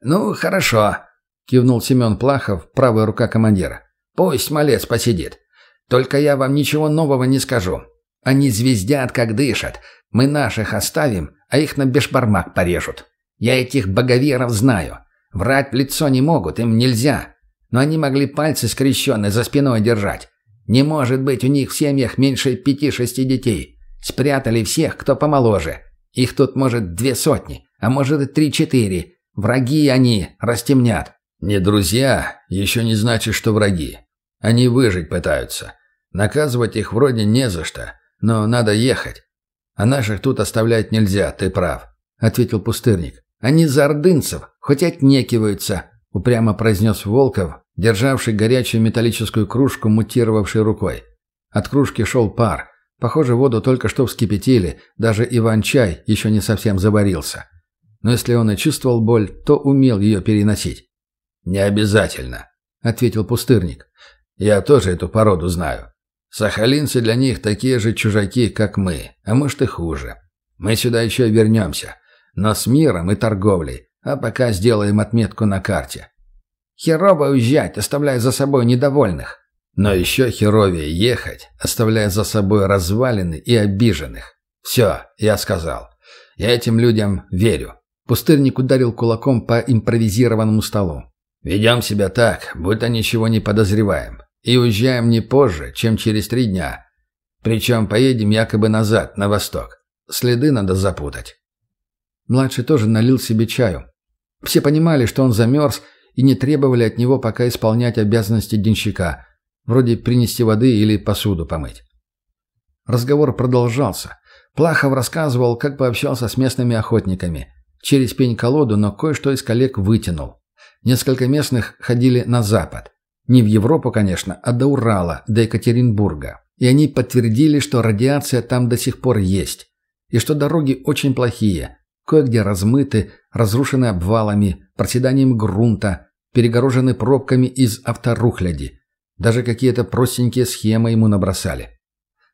«Ну, хорошо», — кивнул Семен Плахов, правая рука командира. «Пусть малец посидит. Только я вам ничего нового не скажу. Они звездят, как дышат. Мы наших оставим, а их на бешбармак порежут. Я этих боговеров знаю. Врать в лицо не могут, им нельзя. Но они могли пальцы скрещенные за спиной держать. Не может быть у них в семьях меньше пяти-шести детей. Спрятали всех, кто помоложе. Их тут, может, две сотни, а может и три-четыре. Враги они, растемнят. Не друзья, еще не значит, что враги. Они выжить пытаются. Наказывать их вроде не за что, но надо ехать. А наших тут оставлять нельзя, ты прав», — ответил пустырник. «Они за ордынцев, хоть отнекиваются», — упрямо произнес Волков, державший горячую металлическую кружку, мутировавшей рукой. От кружки шел пар. Похоже, воду только что вскипятили, даже Иван-чай еще не совсем заварился. Но если он и чувствовал боль, то умел ее переносить. «Не обязательно», — ответил пустырник. «Я тоже эту породу знаю. Сахалинцы для них такие же чужаки, как мы, а может и хуже. Мы сюда еще вернемся, но с миром и торговлей, а пока сделаем отметку на карте. Херово уезжать, оставляя за собой недовольных. Но еще херовее ехать, оставляя за собой развалины и обиженных. Все, я сказал. Я этим людям верю. Пустырник ударил кулаком по импровизированному столу. Ведем себя так, будто ничего не подозреваем. И уезжаем не позже, чем через три дня. Причем поедем якобы назад, на восток. Следы надо запутать. Младший тоже налил себе чаю. Все понимали, что он замерз, и не требовали от него пока исполнять обязанности денщика, вроде принести воды или посуду помыть. Разговор продолжался. Плахов рассказывал, как пообщался с местными охотниками. Через пень-колоду, но кое-что из коллег вытянул. Несколько местных ходили на запад. Не в Европу, конечно, а до Урала, до Екатеринбурга. И они подтвердили, что радиация там до сих пор есть. И что дороги очень плохие. Кое-где размыты, разрушены обвалами, проседанием грунта, перегорожены пробками из авторухляди. Даже какие-то простенькие схемы ему набросали.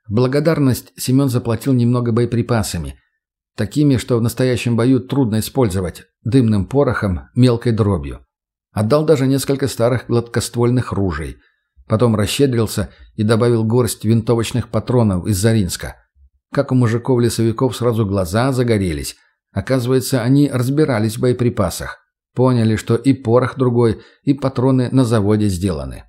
В благодарность Семен заплатил немного боеприпасами. Такими, что в настоящем бою трудно использовать, дымным порохом, мелкой дробью. Отдал даже несколько старых гладкоствольных ружей. Потом расщедрился и добавил горсть винтовочных патронов из Заринска. Как у мужиков-лесовиков сразу глаза загорелись. Оказывается, они разбирались в боеприпасах. Поняли, что и порох другой, и патроны на заводе сделаны.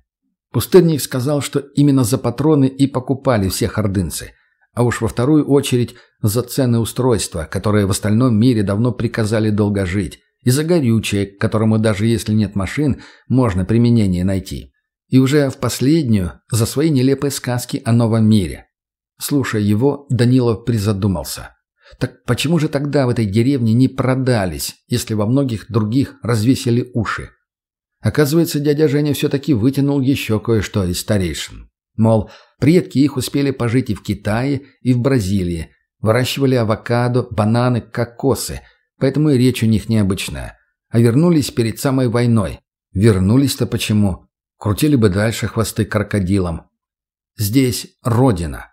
Пустырник сказал, что именно за патроны и покупали все ордынцы. А уж во вторую очередь за ценные устройства, которые в остальном мире давно приказали долго жить и за горючее, которому даже если нет машин, можно применение найти. И уже в последнюю за свои нелепые сказки о новом мире. Слушая его, Данилов призадумался. Так почему же тогда в этой деревне не продались, если во многих других развесили уши? Оказывается, дядя Женя все-таки вытянул еще кое-что из старейшин. Мол, предки их успели пожить и в Китае, и в Бразилии, выращивали авокадо, бананы, кокосы – поэтому и речь у них необычная. А вернулись перед самой войной. Вернулись-то почему? Крутили бы дальше хвосты крокодилам. Здесь родина.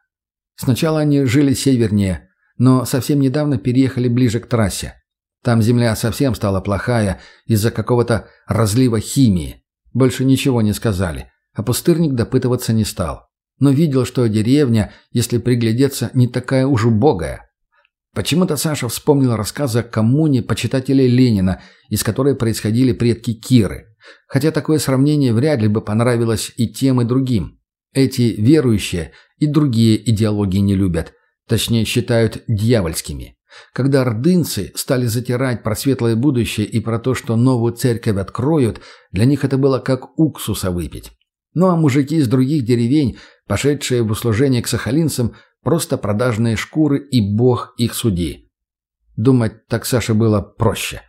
Сначала они жили севернее, но совсем недавно переехали ближе к трассе. Там земля совсем стала плохая из-за какого-то разлива химии. Больше ничего не сказали, а пустырник допытываться не стал. Но видел, что деревня, если приглядеться, не такая уж убогая. Почему-то Саша вспомнил рассказы о коммуне почитателей Ленина, из которой происходили предки Киры. Хотя такое сравнение вряд ли бы понравилось и тем, и другим. Эти верующие и другие идеологии не любят, точнее считают дьявольскими. Когда ордынцы стали затирать про светлое будущее и про то, что новую церковь откроют, для них это было как уксуса выпить. Ну а мужики из других деревень, пошедшие в услужение к сахалинцам, Просто продажные шкуры и бог их суди. Думать так Саше было проще.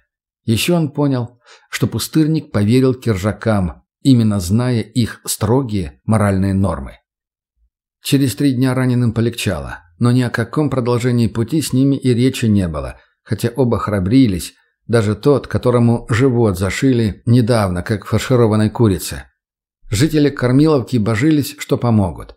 Еще он понял, что пустырник поверил киржакам, именно зная их строгие моральные нормы. Через три дня раненым полегчало, но ни о каком продолжении пути с ними и речи не было, хотя оба храбрились, даже тот, которому живот зашили недавно, как фаршированной курице. Жители Кормиловки божились, что помогут.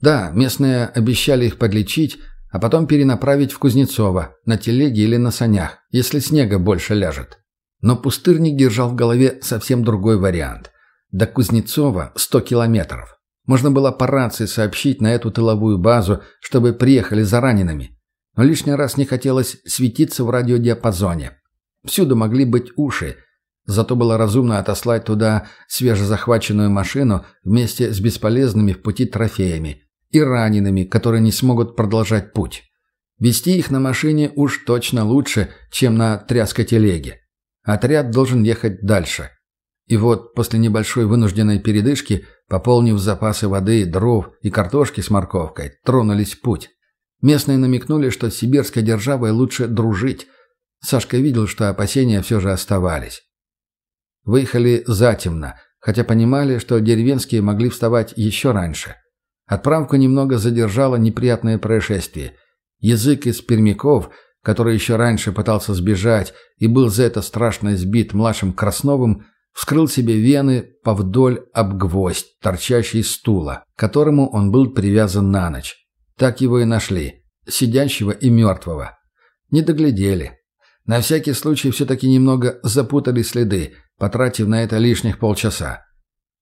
Да, местные обещали их подлечить, а потом перенаправить в Кузнецово, на телеге или на санях, если снега больше ляжет. Но пустырник держал в голове совсем другой вариант. До Кузнецова 100 километров. Можно было по рации сообщить на эту тыловую базу, чтобы приехали за ранеными. Но лишний раз не хотелось светиться в радиодиапазоне. Всюду могли быть уши. Зато было разумно отослать туда свежезахваченную машину вместе с бесполезными в пути трофеями и ранеными, которые не смогут продолжать путь. Вести их на машине уж точно лучше, чем на тряской телеге. Отряд должен ехать дальше. И вот после небольшой вынужденной передышки, пополнив запасы воды, дров и картошки с морковкой, тронулись в путь. Местные намекнули, что с сибирской державой лучше дружить. Сашка видел, что опасения все же оставались. Выехали затемно, хотя понимали, что деревенские могли вставать еще раньше. Отправку немного задержало неприятное происшествие. Язык из пермяков, который еще раньше пытался сбежать и был за это страшно избит младшим Красновым, вскрыл себе вены повдоль об гвоздь, торчащий из стула, к которому он был привязан на ночь. Так его и нашли, сидящего и мертвого. Не доглядели. На всякий случай все-таки немного запутали следы, потратив на это лишних полчаса.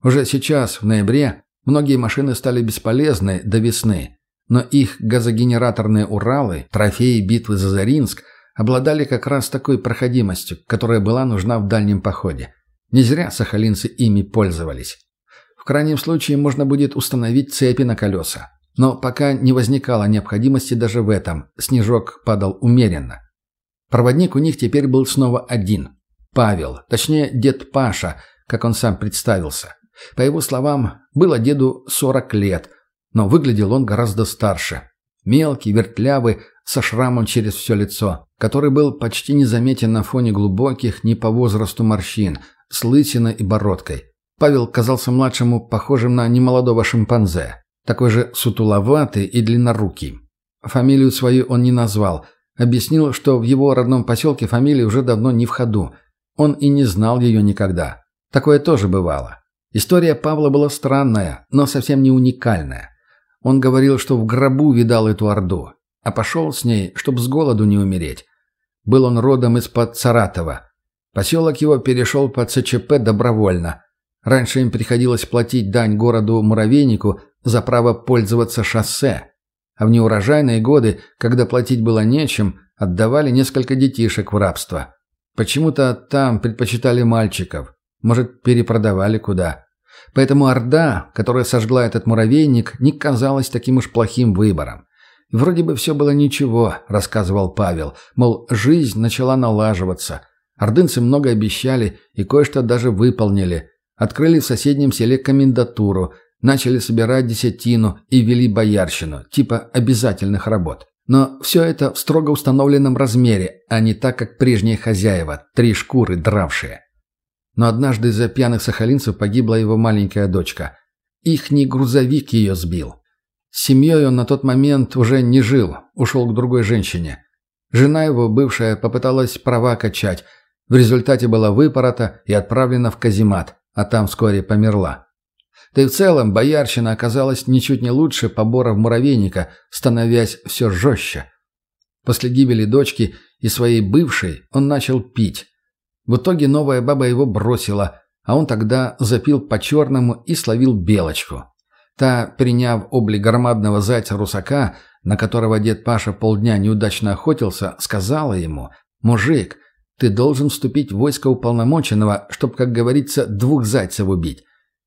Уже сейчас, в ноябре, многие машины стали бесполезны до весны, но их газогенераторные «Уралы», трофеи битвы за Заринск, обладали как раз такой проходимостью, которая была нужна в дальнем походе. Не зря сахалинцы ими пользовались. В крайнем случае можно будет установить цепи на колеса. Но пока не возникало необходимости даже в этом, снежок падал умеренно. Проводник у них теперь был снова один. Павел, точнее дед Паша, как он сам представился. По его словам, было деду 40 лет, но выглядел он гораздо старше. Мелкий, вертлявый, со шрамом через все лицо, который был почти незаметен на фоне глубоких, не по возрасту морщин, с лысиной и бородкой. Павел казался младшему похожим на немолодого шимпанзе, такой же сутуловатый и длиннорукий. Фамилию свою он не назвал, объяснил, что в его родном поселке фамилия уже давно не в ходу. Он и не знал ее никогда. Такое тоже бывало. История Павла была странная, но совсем не уникальная. Он говорил, что в гробу видал эту орду, а пошел с ней, чтобы с голоду не умереть. Был он родом из-под Саратова. Поселок его перешел под ЦЧП добровольно. Раньше им приходилось платить дань городу-муравейнику за право пользоваться шоссе. А в неурожайные годы, когда платить было нечем, отдавали несколько детишек в рабство. Почему-то там предпочитали мальчиков. Может, перепродавали куда. Поэтому Орда, которая сожгла этот муравейник, не казалась таким уж плохим выбором. «Вроде бы все было ничего», — рассказывал Павел. Мол, жизнь начала налаживаться. Ордынцы много обещали и кое-что даже выполнили. Открыли в соседнем селе комендатуру, начали собирать десятину и вели боярщину, типа обязательных работ. Но все это в строго установленном размере, а не так, как прежние хозяева, три шкуры дравшие. Но однажды из-за пьяных сахалинцев погибла его маленькая дочка. Ихний грузовик ее сбил. С семьей он на тот момент уже не жил, ушел к другой женщине. Жена его, бывшая, попыталась права качать. В результате была выпорота и отправлена в каземат, а там вскоре померла. Да и в целом боярщина оказалась ничуть не лучше поборов муравейника, становясь все жестче. После гибели дочки и своей бывшей он начал пить. В итоге новая баба его бросила, а он тогда запил по-черному и словил белочку. Та, приняв облик громадного зайца-русака, на которого дед Паша полдня неудачно охотился, сказала ему, «Мужик, ты должен вступить в войско уполномоченного, чтобы, как говорится, двух зайцев убить.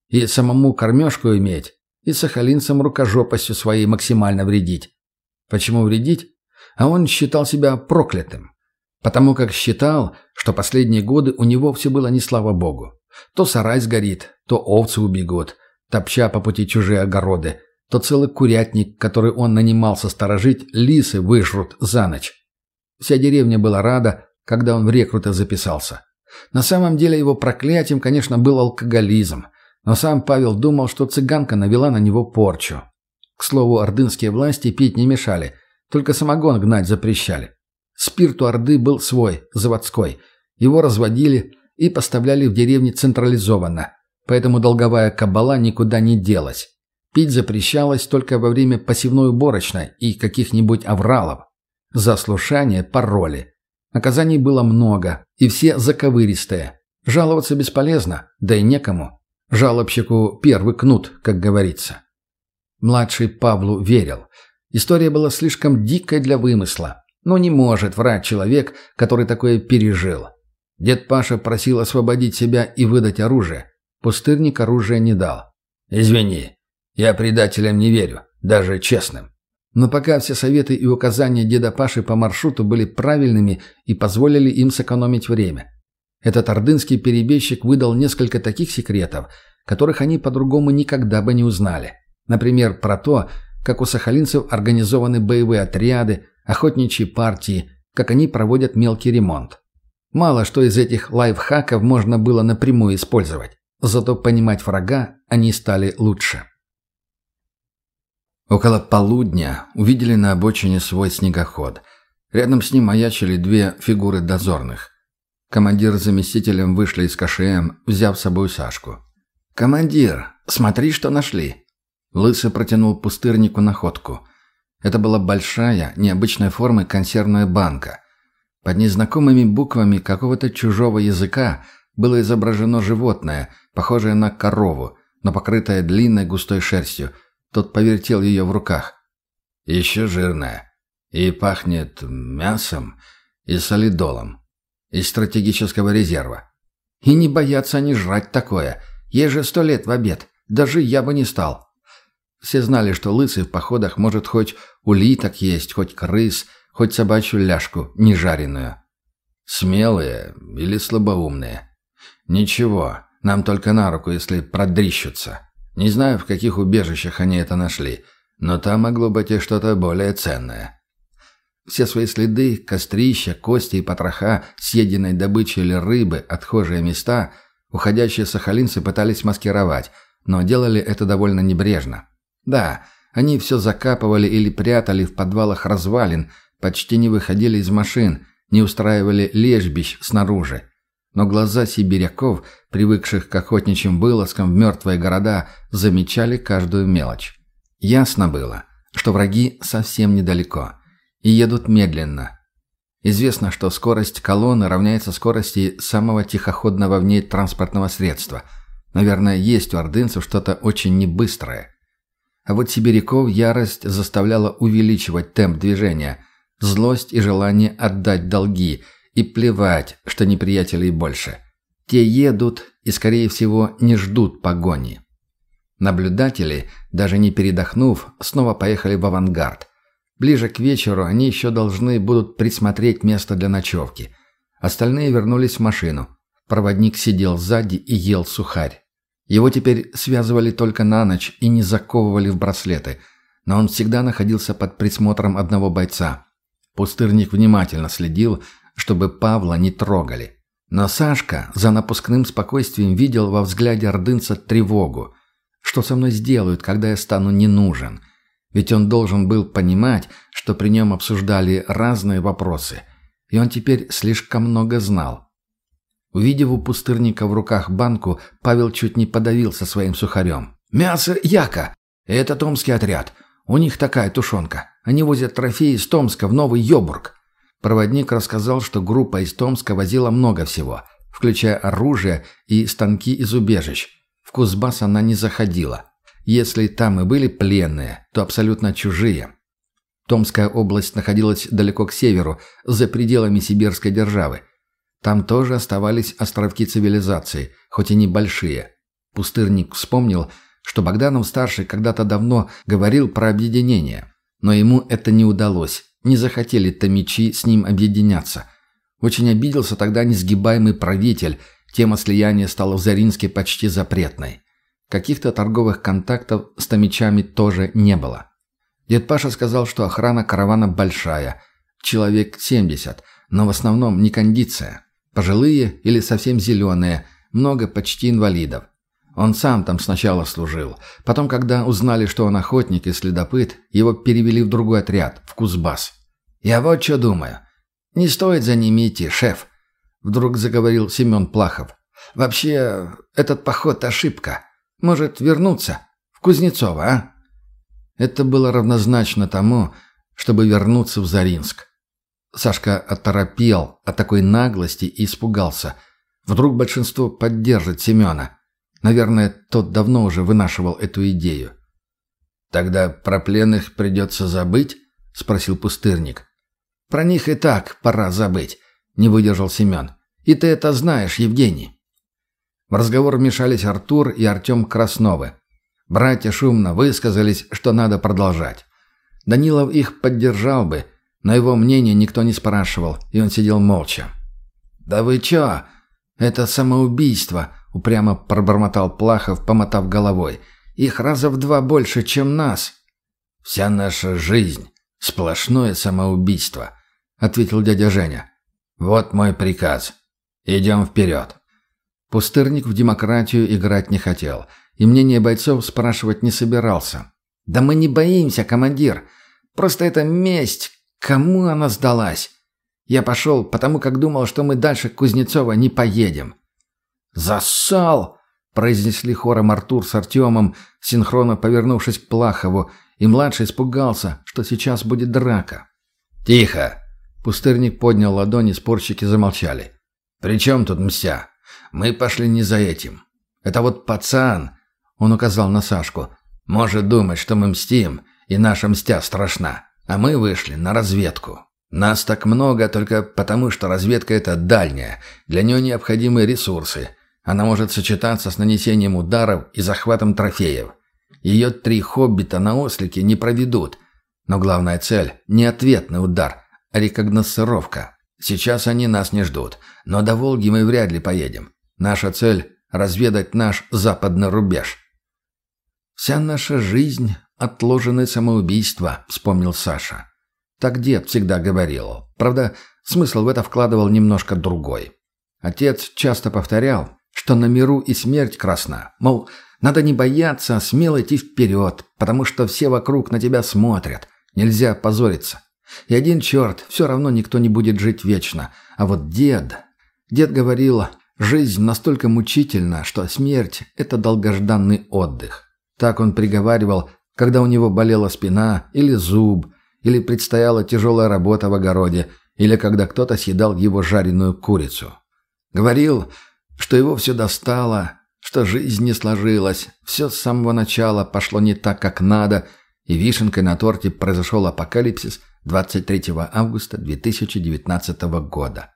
И самому кормежку иметь, и сахалинцам рукожопостью своей максимально вредить». Почему вредить? А он считал себя проклятым. Потому как считал, что последние годы у него все было не слава богу. То сарай сгорит, то овцы убегут, топча по пути чужие огороды, то целый курятник, который он нанимался сторожить, лисы выжрут за ночь. Вся деревня была рада, когда он в рекрута записался. На самом деле его проклятием, конечно, был алкоголизм, но сам Павел думал, что цыганка навела на него порчу. К слову, ордынские власти пить не мешали, только самогон гнать запрещали. Спирт у Орды был свой, заводской. Его разводили и поставляли в деревне централизованно, поэтому долговая кабала никуда не делась. Пить запрещалось только во время посевной уборочной и каких-нибудь авралов. За слушание пароли. Наказаний было много, и все заковыристые. Жаловаться бесполезно, да и некому. Жалобщику первый кнут, как говорится. Младший Павлу верил. История была слишком дикой для вымысла. Но не может врать человек, который такое пережил. Дед Паша просил освободить себя и выдать оружие. Пустырник оружия не дал. «Извини, я предателям не верю, даже честным». Но пока все советы и указания деда Паши по маршруту были правильными и позволили им сэкономить время. Этот ордынский перебежчик выдал несколько таких секретов, которых они по-другому никогда бы не узнали. Например, про то, как у сахалинцев организованы боевые отряды, охотничьи партии, как они проводят мелкий ремонт. Мало что из этих лайфхаков можно было напрямую использовать, зато понимать врага они стали лучше. Около полудня увидели на обочине свой снегоход. Рядом с ним маячили две фигуры дозорных. Командир с заместителем вышли из КШМ, взяв с собой Сашку. «Командир, смотри, что нашли!» Лысый протянул пустырнику находку. Это была большая, необычной формы консервная банка. Под незнакомыми буквами какого-то чужого языка было изображено животное, похожее на корову, но покрытое длинной густой шерстью. Тот повертел ее в руках. «Еще жирная. И пахнет мясом и солидолом. Из стратегического резерва. И не боятся они жрать такое. Ей же сто лет в обед. Даже я бы не стал. Все знали, что лысый в походах может хоть улиток есть, хоть крыс, хоть собачью ляжку, не жареную. Смелые или слабоумные. Ничего, нам только на руку, если продрищутся. Не знаю, в каких убежищах они это нашли, но там могло быть и что-то более ценное. Все свои следы, кострища, кости и потроха, съеденной добычи или рыбы, отхожие места, уходящие сахалинцы пытались маскировать, но делали это довольно небрежно. Да, они все закапывали или прятали в подвалах развалин, почти не выходили из машин, не устраивали лежбищ снаружи. Но глаза сибиряков, привыкших к охотничьим вылазкам в мертвые города, замечали каждую мелочь. Ясно было, что враги совсем недалеко – и едут медленно. Известно, что скорость колонны равняется скорости самого тихоходного в ней транспортного средства. Наверное, есть у ордынцев что-то очень небыстрое. А вот сибиряков ярость заставляла увеличивать темп движения, злость и желание отдать долги, и плевать, что неприятелей больше. Те едут и, скорее всего, не ждут погони. Наблюдатели, даже не передохнув, снова поехали в авангард – Ближе к вечеру они еще должны будут присмотреть место для ночевки. Остальные вернулись в машину. Проводник сидел сзади и ел сухарь. Его теперь связывали только на ночь и не заковывали в браслеты, но он всегда находился под присмотром одного бойца. Пустырник внимательно следил, чтобы Павла не трогали. Но Сашка за напускным спокойствием видел во взгляде ордынца тревогу. Что со мной сделают, когда я стану не нужен? Ведь он должен был понимать, что при нем обсуждали разные вопросы, и он теперь слишком много знал. Увидев у пустырника в руках банку, Павел чуть не подавился своим сухарем. «Мясо яка! Это томский отряд. У них такая тушенка. Они возят трофеи из Томска в Новый Йобург». Проводник рассказал, что группа из Томска возила много всего, включая оружие и станки из убежищ. В Кузбасс она не заходила. Если там и были пленные, то абсолютно чужие. Томская область находилась далеко к северу, за пределами сибирской державы. Там тоже оставались островки цивилизации, хоть и небольшие. Пустырник вспомнил, что Богданов-старший когда-то давно говорил про объединение, но ему это не удалось, не захотели томичи с ним объединяться. Очень обиделся тогда несгибаемый правитель, тема слияния стала в Заринске почти запретной. Каких-то торговых контактов с томичами тоже не было. Дед Паша сказал, что охрана каравана большая, человек 70, но в основном не кондиция. Пожилые или совсем зеленые, много почти инвалидов. Он сам там сначала служил. Потом, когда узнали, что он охотник и следопыт, его перевели в другой отряд, в Кузбасс. «Я вот что думаю. Не стоит за ними идти, шеф», — вдруг заговорил Семен Плахов. «Вообще, этот поход — ошибка. Может, вернуться? В Кузнецово, а?» Это было равнозначно тому, чтобы вернуться в Заринск. Сашка оторопел от такой наглости и испугался. Вдруг большинство поддержит Семена. Наверное, тот давно уже вынашивал эту идею. «Тогда про пленных придется забыть?» — спросил пустырник. «Про них и так пора забыть», — не выдержал Семен. «И ты это знаешь, Евгений». В разговор вмешались Артур и Артем Красновы. Братья шумно высказались, что надо продолжать. Данилов их поддержал бы, но его мнение никто не спрашивал, и он сидел молча. «Да вы чё? Это самоубийство!» — упрямо пробормотал Плахов, помотав головой. «Их раза в два больше, чем нас!» «Вся наша жизнь — сплошное самоубийство», — ответил дядя Женя. «Вот мой приказ. Идем вперед». Пустырник в демократию играть не хотел, и мнение бойцов спрашивать не собирался. «Да мы не боимся, командир. Просто это месть. Кому она сдалась? Я пошел, потому как думал, что мы дальше Кузнецова не поедем». «Зассал!» – произнесли хором Артур с Артемом, синхронно повернувшись к Плахову, и младший испугался, что сейчас будет драка. «Тихо!» – пустырник поднял ладони, спорщики замолчали. «При чем тут мстя? Мы пошли не за этим. Это вот пацан, он указал на Сашку, может думать, что мы мстим, и наша мстя страшна. А мы вышли на разведку. Нас так много только потому, что разведка это дальняя. Для нее необходимы ресурсы. Она может сочетаться с нанесением ударов и захватом трофеев. Ее три хоббита на ослике не проведут. Но главная цель – не ответный удар, а рекогносцировка. Сейчас они нас не ждут, но до Волги мы вряд ли поедем. Наша цель – разведать наш западный рубеж. «Вся наша жизнь – отложенное самоубийство», – вспомнил Саша. Так дед всегда говорил. Правда, смысл в это вкладывал немножко другой. Отец часто повторял, что на миру и смерть красна. Мол, надо не бояться, а смело идти вперед, потому что все вокруг на тебя смотрят. Нельзя позориться. И один черт, все равно никто не будет жить вечно. А вот дед... Дед говорил, жизнь настолько мучительна, что смерть – это долгожданный отдых. Так он приговаривал, когда у него болела спина или зуб, или предстояла тяжелая работа в огороде, или когда кто-то съедал его жареную курицу. Говорил, что его все достало, что жизнь не сложилась, все с самого начала пошло не так, как надо, и вишенкой на торте произошел апокалипсис 23 августа 2019 года.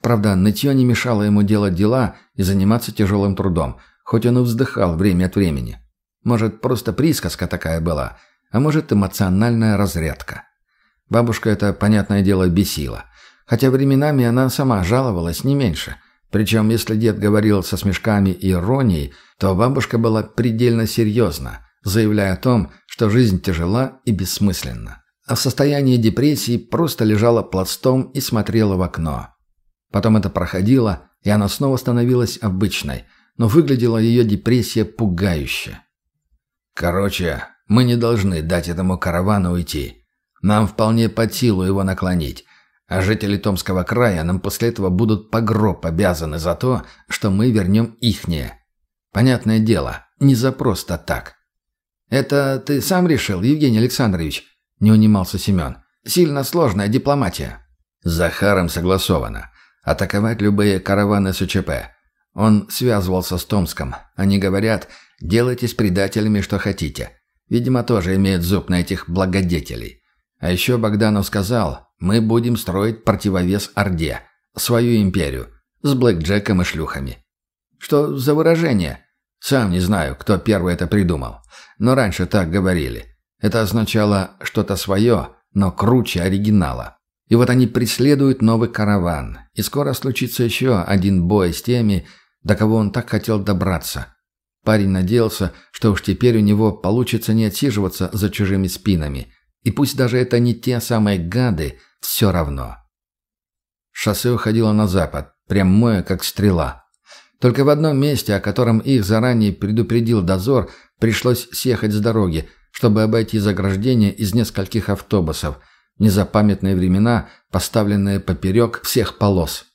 Правда, нытье не мешало ему делать дела и заниматься тяжелым трудом, хоть он и вздыхал время от времени. Может, просто присказка такая была, а может, эмоциональная разрядка. Бабушка это, понятное дело, бесила. Хотя временами она сама жаловалась не меньше. Причем, если дед говорил со смешками и иронией, то бабушка была предельно серьезна, заявляя о том, что жизнь тяжела и бессмысленна. А в состоянии депрессии просто лежала пластом и смотрела в окно. Потом это проходило, и она снова становилась обычной, но выглядела ее депрессия пугающе. Короче, мы не должны дать этому каравану уйти. Нам вполне под силу его наклонить. А жители Томского края нам после этого будут погроб обязаны за то, что мы вернем ихнее. Понятное дело, не за просто так. «Это ты сам решил, Евгений Александрович?» – не унимался Семен. «Сильно сложная дипломатия». С Захаром согласовано. Атаковать любые караваны СЧП. Он связывался с Томском. Они говорят, Делайте с предателями, что хотите. Видимо, тоже имеет зуб на этих благодетелей. А еще Богданов сказал, мы будем строить противовес Орде, свою империю, с блэкджеком и шлюхами. Что за выражение? Сам не знаю, кто первый это придумал. Но раньше так говорили. Это означало что-то свое, но круче оригинала. И вот они преследуют новый караван. И скоро случится еще один бой с теми, до кого он так хотел добраться. Парень надеялся, что уж теперь у него получится не отсиживаться за чужими спинами. И пусть даже это не те самые гады, все равно. Шоссе уходило на запад, прямое, как стрела. Только в одном месте, о котором их заранее предупредил дозор, пришлось съехать с дороги, чтобы обойти заграждение из нескольких автобусов, незапамятные времена, поставленные поперек всех полос.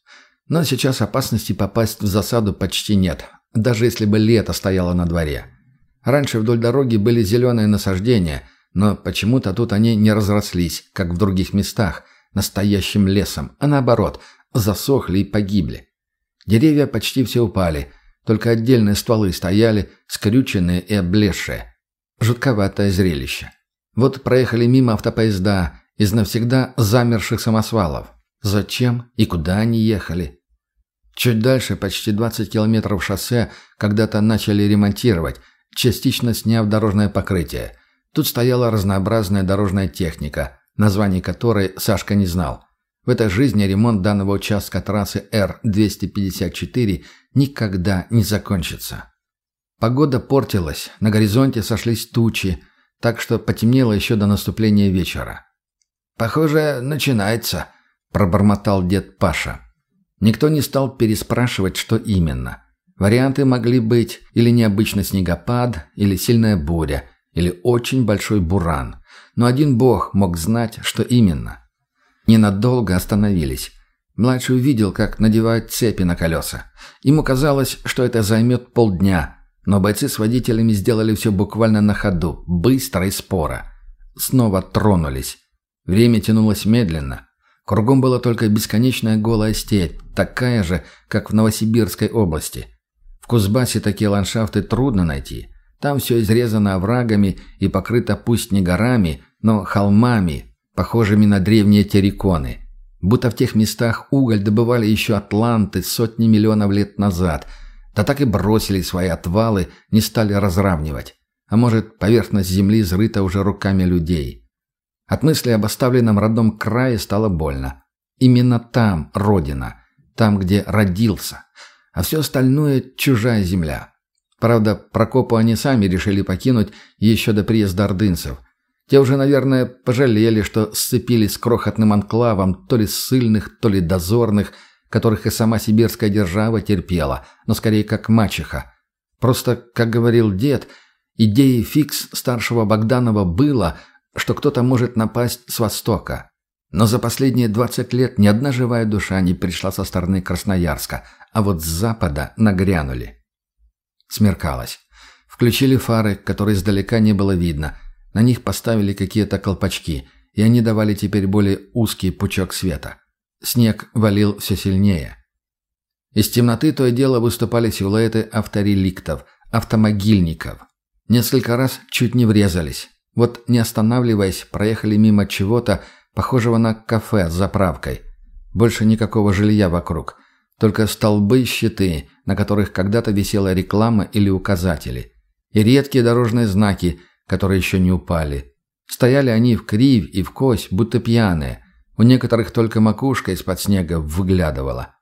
Но сейчас опасности попасть в засаду почти нет, даже если бы лето стояло на дворе. Раньше вдоль дороги были зеленые насаждения, но почему-то тут они не разрослись, как в других местах, настоящим лесом, а наоборот, засохли и погибли. Деревья почти все упали, только отдельные стволы стояли, скрюченные и облезшие. Жутковатое зрелище. Вот проехали мимо автопоезда из навсегда замерших самосвалов. Зачем и куда они ехали? Чуть дальше, почти 20 километров шоссе, когда-то начали ремонтировать, частично сняв дорожное покрытие. Тут стояла разнообразная дорожная техника, названий которой Сашка не знал. В этой жизни ремонт данного участка трассы Р-254 никогда не закончится. Погода портилась, на горизонте сошлись тучи, так что потемнело еще до наступления вечера. «Похоже, начинается», – пробормотал дед Паша. Никто не стал переспрашивать, что именно. Варианты могли быть или необычный снегопад, или сильная буря, или очень большой буран. Но один бог мог знать, что именно. Ненадолго остановились. Младший увидел, как надевают цепи на колеса. Ему казалось, что это займет полдня, но бойцы с водителями сделали все буквально на ходу, быстро и споро. Снова тронулись. Время тянулось медленно. Кругом была только бесконечная голая степь, такая же, как в Новосибирской области. В Кузбассе такие ландшафты трудно найти. Там все изрезано оврагами и покрыто пусть не горами, но холмами, похожими на древние терриконы. Будто в тех местах уголь добывали еще атланты сотни миллионов лет назад, да так и бросили свои отвалы, не стали разравнивать. А может, поверхность земли изрыта уже руками людей. От мысли об оставленном родном крае стало больно. Именно там родина, там, где родился. А все остальное – чужая земля. Правда, Прокопу они сами решили покинуть еще до приезда ордынцев. Те уже, наверное, пожалели, что сцепились с крохотным анклавом то ли ссыльных, то ли дозорных, которых и сама сибирская держава терпела, но скорее как мачеха. Просто, как говорил дед, идеей фикс старшего Богданова было, что кто-то может напасть с востока. Но за последние 20 лет ни одна живая душа не пришла со стороны Красноярска, а вот с запада нагрянули. Смеркалось. Включили фары, которые издалека не было видно – на них поставили какие-то колпачки, и они давали теперь более узкий пучок света. Снег валил все сильнее. Из темноты то и дело выступали силуэты автореликтов, автомогильников. Несколько раз чуть не врезались. Вот, не останавливаясь, проехали мимо чего-то, похожего на кафе с заправкой. Больше никакого жилья вокруг. Только столбы и щиты, на которых когда-то висела реклама или указатели. И редкие дорожные знаки, которые еще не упали. Стояли они в кривь и в кось, будто пьяные. У некоторых только макушка из-под снега выглядывала.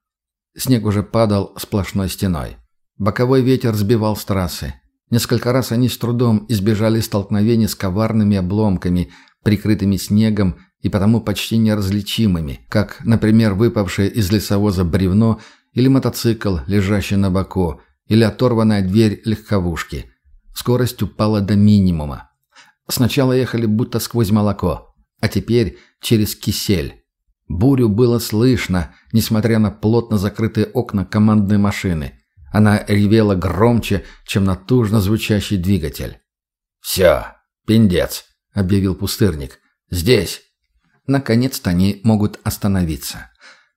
Снег уже падал сплошной стеной. Боковой ветер сбивал с трассы. Несколько раз они с трудом избежали столкновений с коварными обломками, прикрытыми снегом и потому почти неразличимыми, как, например, выпавшее из лесовоза бревно или мотоцикл, лежащий на боку, или оторванная дверь легковушки – Скорость упала до минимума. Сначала ехали будто сквозь молоко, а теперь через кисель. Бурю было слышно, несмотря на плотно закрытые окна командной машины. Она ревела громче, чем натужно звучащий двигатель. «Все, пиндец», — объявил пустырник. «Здесь». Наконец-то они могут остановиться.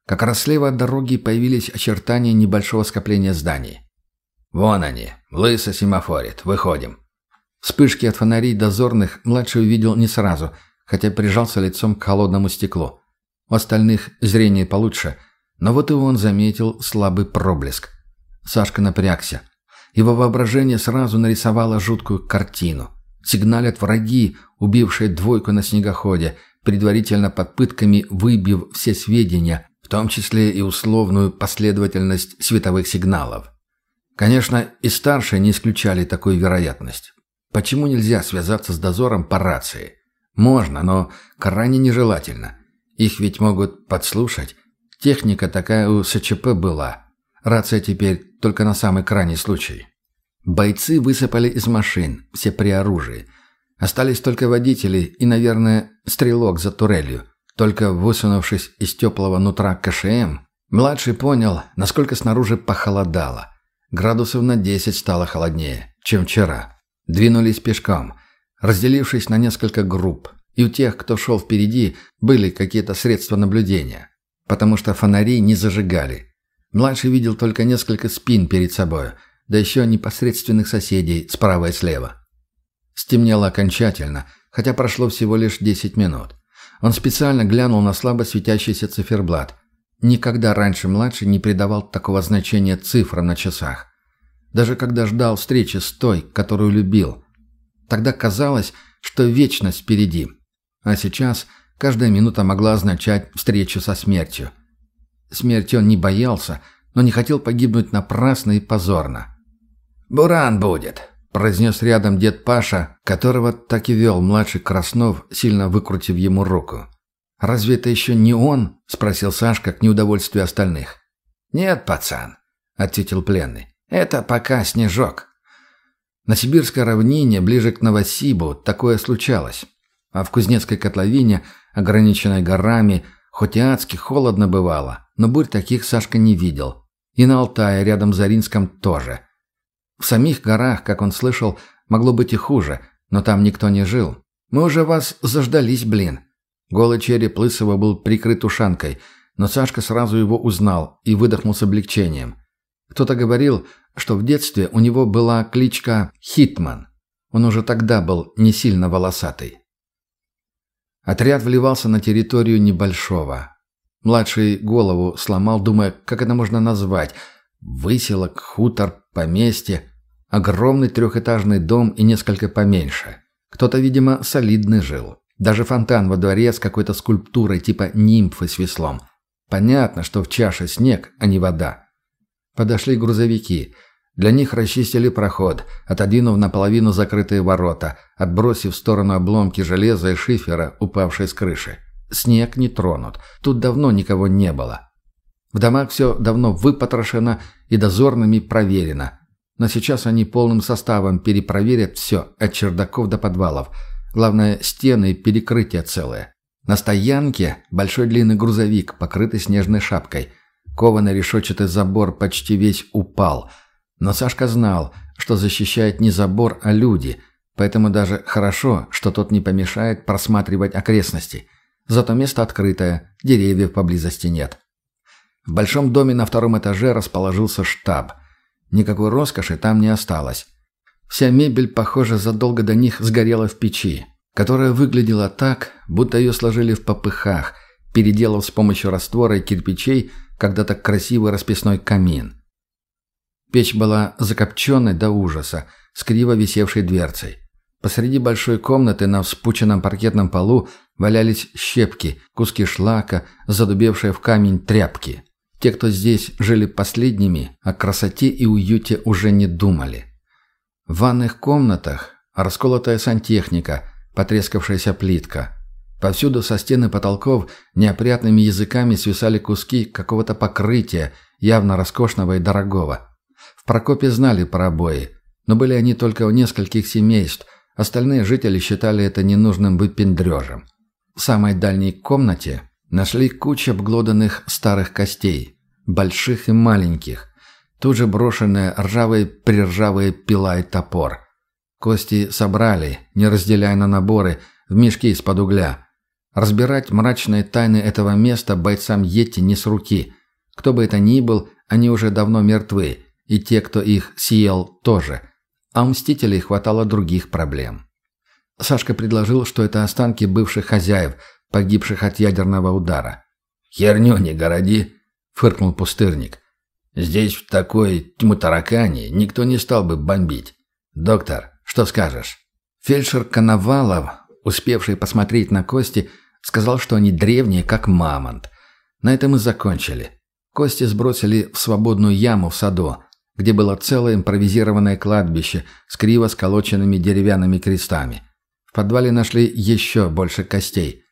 Как раз слева от дороги появились очертания небольшого скопления зданий. «Вон они, лысо семафорит, выходим». Вспышки от фонарей дозорных младший увидел не сразу, хотя прижался лицом к холодному стеклу. У остальных зрение получше, но вот и он заметил слабый проблеск. Сашка напрягся. Его воображение сразу нарисовало жуткую картину. Сигналят враги, убившие двойку на снегоходе, предварительно под пытками выбив все сведения, в том числе и условную последовательность световых сигналов. Конечно, и старшие не исключали такую вероятность. Почему нельзя связаться с дозором по рации? Можно, но крайне нежелательно. Их ведь могут подслушать. Техника такая у СЧП была. Рация теперь только на самый крайний случай. Бойцы высыпали из машин, все при оружии. Остались только водители и, наверное, стрелок за турелью. Только высунувшись из теплого нутра КШМ, младший понял, насколько снаружи похолодало – Градусов на 10 стало холоднее, чем вчера. Двинулись пешком, разделившись на несколько групп. И у тех, кто шел впереди, были какие-то средства наблюдения. Потому что фонари не зажигали. Младший видел только несколько спин перед собой, да еще непосредственных соседей справа и слева. Стемнело окончательно, хотя прошло всего лишь 10 минут. Он специально глянул на слабо светящийся циферблат – Никогда раньше младший не придавал такого значения цифрам на часах. Даже когда ждал встречи с той, которую любил. Тогда казалось, что вечность впереди. А сейчас каждая минута могла означать встречу со смертью. Смерти он не боялся, но не хотел погибнуть напрасно и позорно. «Буран будет», — произнес рядом дед Паша, которого так и вел младший Краснов, сильно выкрутив ему руку. «Разве это еще не он?» – спросил Сашка к неудовольствию остальных. «Нет, пацан», – ответил пленный. «Это пока снежок». На сибирской равнине, ближе к Новосибу, такое случалось. А в Кузнецкой котловине, ограниченной горами, хоть и адски холодно бывало, но бурь таких Сашка не видел. И на Алтае, рядом с Заринском, тоже. В самих горах, как он слышал, могло быть и хуже, но там никто не жил. «Мы уже вас заждались, блин». Голый череп Лысого был прикрыт ушанкой, но Сашка сразу его узнал и выдохнул с облегчением. Кто-то говорил, что в детстве у него была кличка Хитман. Он уже тогда был не сильно волосатый. Отряд вливался на территорию небольшого. Младший голову сломал, думая, как это можно назвать. Выселок, хутор, поместье. Огромный трехэтажный дом и несколько поменьше. Кто-то, видимо, солидный жил. Даже фонтан во дворе с какой-то скульптурой типа нимфы с веслом. Понятно, что в чаше снег, а не вода. Подошли грузовики. Для них расчистили проход, отодвинув наполовину закрытые ворота, отбросив в сторону обломки железа и шифера, упавшей с крыши. Снег не тронут. Тут давно никого не было. В домах все давно выпотрошено и дозорными проверено. Но сейчас они полным составом перепроверят все, от чердаков до подвалов. Главное, стены и перекрытия целые. На стоянке большой длинный грузовик, покрытый снежной шапкой. Кованый решетчатый забор почти весь упал. Но Сашка знал, что защищает не забор, а люди, поэтому даже хорошо, что тот не помешает просматривать окрестности. Зато место открытое, деревьев поблизости нет. В большом доме на втором этаже расположился штаб. Никакой роскоши там не осталось. Вся мебель, похоже, задолго до них сгорела в печи, которая выглядела так, будто ее сложили в попыхах, переделав с помощью раствора и кирпичей когда-то красивый расписной камин. Печь была закопченной до ужаса, с криво висевшей дверцей. Посреди большой комнаты на вспученном паркетном полу валялись щепки, куски шлака, задубевшие в камень тряпки. Те, кто здесь жили последними, о красоте и уюте уже не думали. В ванных комнатах расколотая сантехника, потрескавшаяся плитка, Повсюду со стены потолков неопрятными языками свисали куски какого-то покрытия, явно роскошного и дорогого. В Прокопе знали про обои, но были они только у нескольких семейств, остальные жители считали это ненужным выпендрежем. В самой дальней комнате нашли кучу обглоданных старых костей, больших и маленьких, тут же брошенные ржавые-приржавые пила и топор. Кости собрали, не разделяя на наборы, в мешки из-под угля – Разбирать мрачные тайны этого места бойцам Йети не с руки. Кто бы это ни был, они уже давно мертвы, и те, кто их съел, тоже. А у Мстителей хватало других проблем. Сашка предложил, что это останки бывших хозяев, погибших от ядерного удара. «Херню не городи», — фыркнул пустырник. «Здесь в такой тьму таракани никто не стал бы бомбить. Доктор, что скажешь?» Фельдшер Коновалов, успевший посмотреть на кости, Сказал, что они древние, как мамонт. На этом и закончили. Кости сбросили в свободную яму в саду, где было целое импровизированное кладбище с криво сколоченными деревянными крестами. В подвале нашли еще больше костей.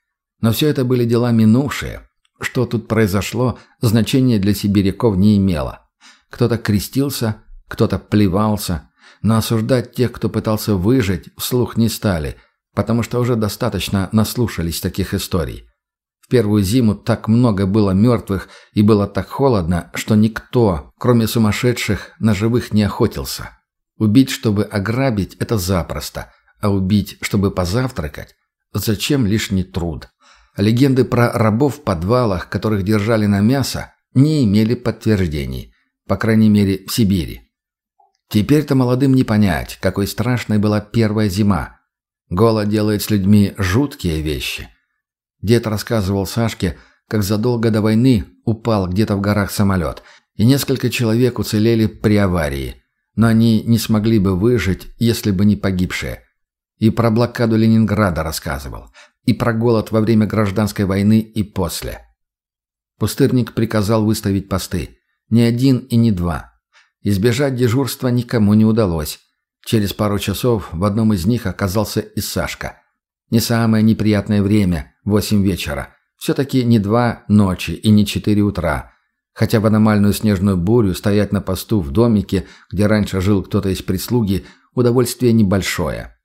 Но все это были дела минувшие. Что тут произошло, значения для сибиряков не имело. Кто-то крестился, кто-то плевался, но осуждать тех, кто пытался выжить, вслух не стали – потому что уже достаточно наслушались таких историй. В первую зиму так много было мертвых и было так холодно, что никто, кроме сумасшедших, на живых не охотился. Убить, чтобы ограбить – это запросто, а убить, чтобы позавтракать – зачем лишний труд? Легенды про рабов в подвалах, которых держали на мясо, не имели подтверждений, по крайней мере в Сибири. Теперь-то молодым не понять, какой страшной была первая зима – Голод делает с людьми жуткие вещи. Дед рассказывал Сашке, как задолго до войны упал где-то в горах самолет, и несколько человек уцелели при аварии, но они не смогли бы выжить, если бы не погибшие. И про блокаду Ленинграда рассказывал, и про голод во время гражданской войны и после. Пустырник приказал выставить посты. Не один и не два. Избежать дежурства никому не удалось. Через пару часов в одном из них оказался и Сашка. Не самое неприятное время – восемь вечера. Все-таки не два ночи и не четыре утра. Хотя в аномальную снежную бурю стоять на посту в домике, где раньше жил кто-то из прислуги, удовольствие небольшое.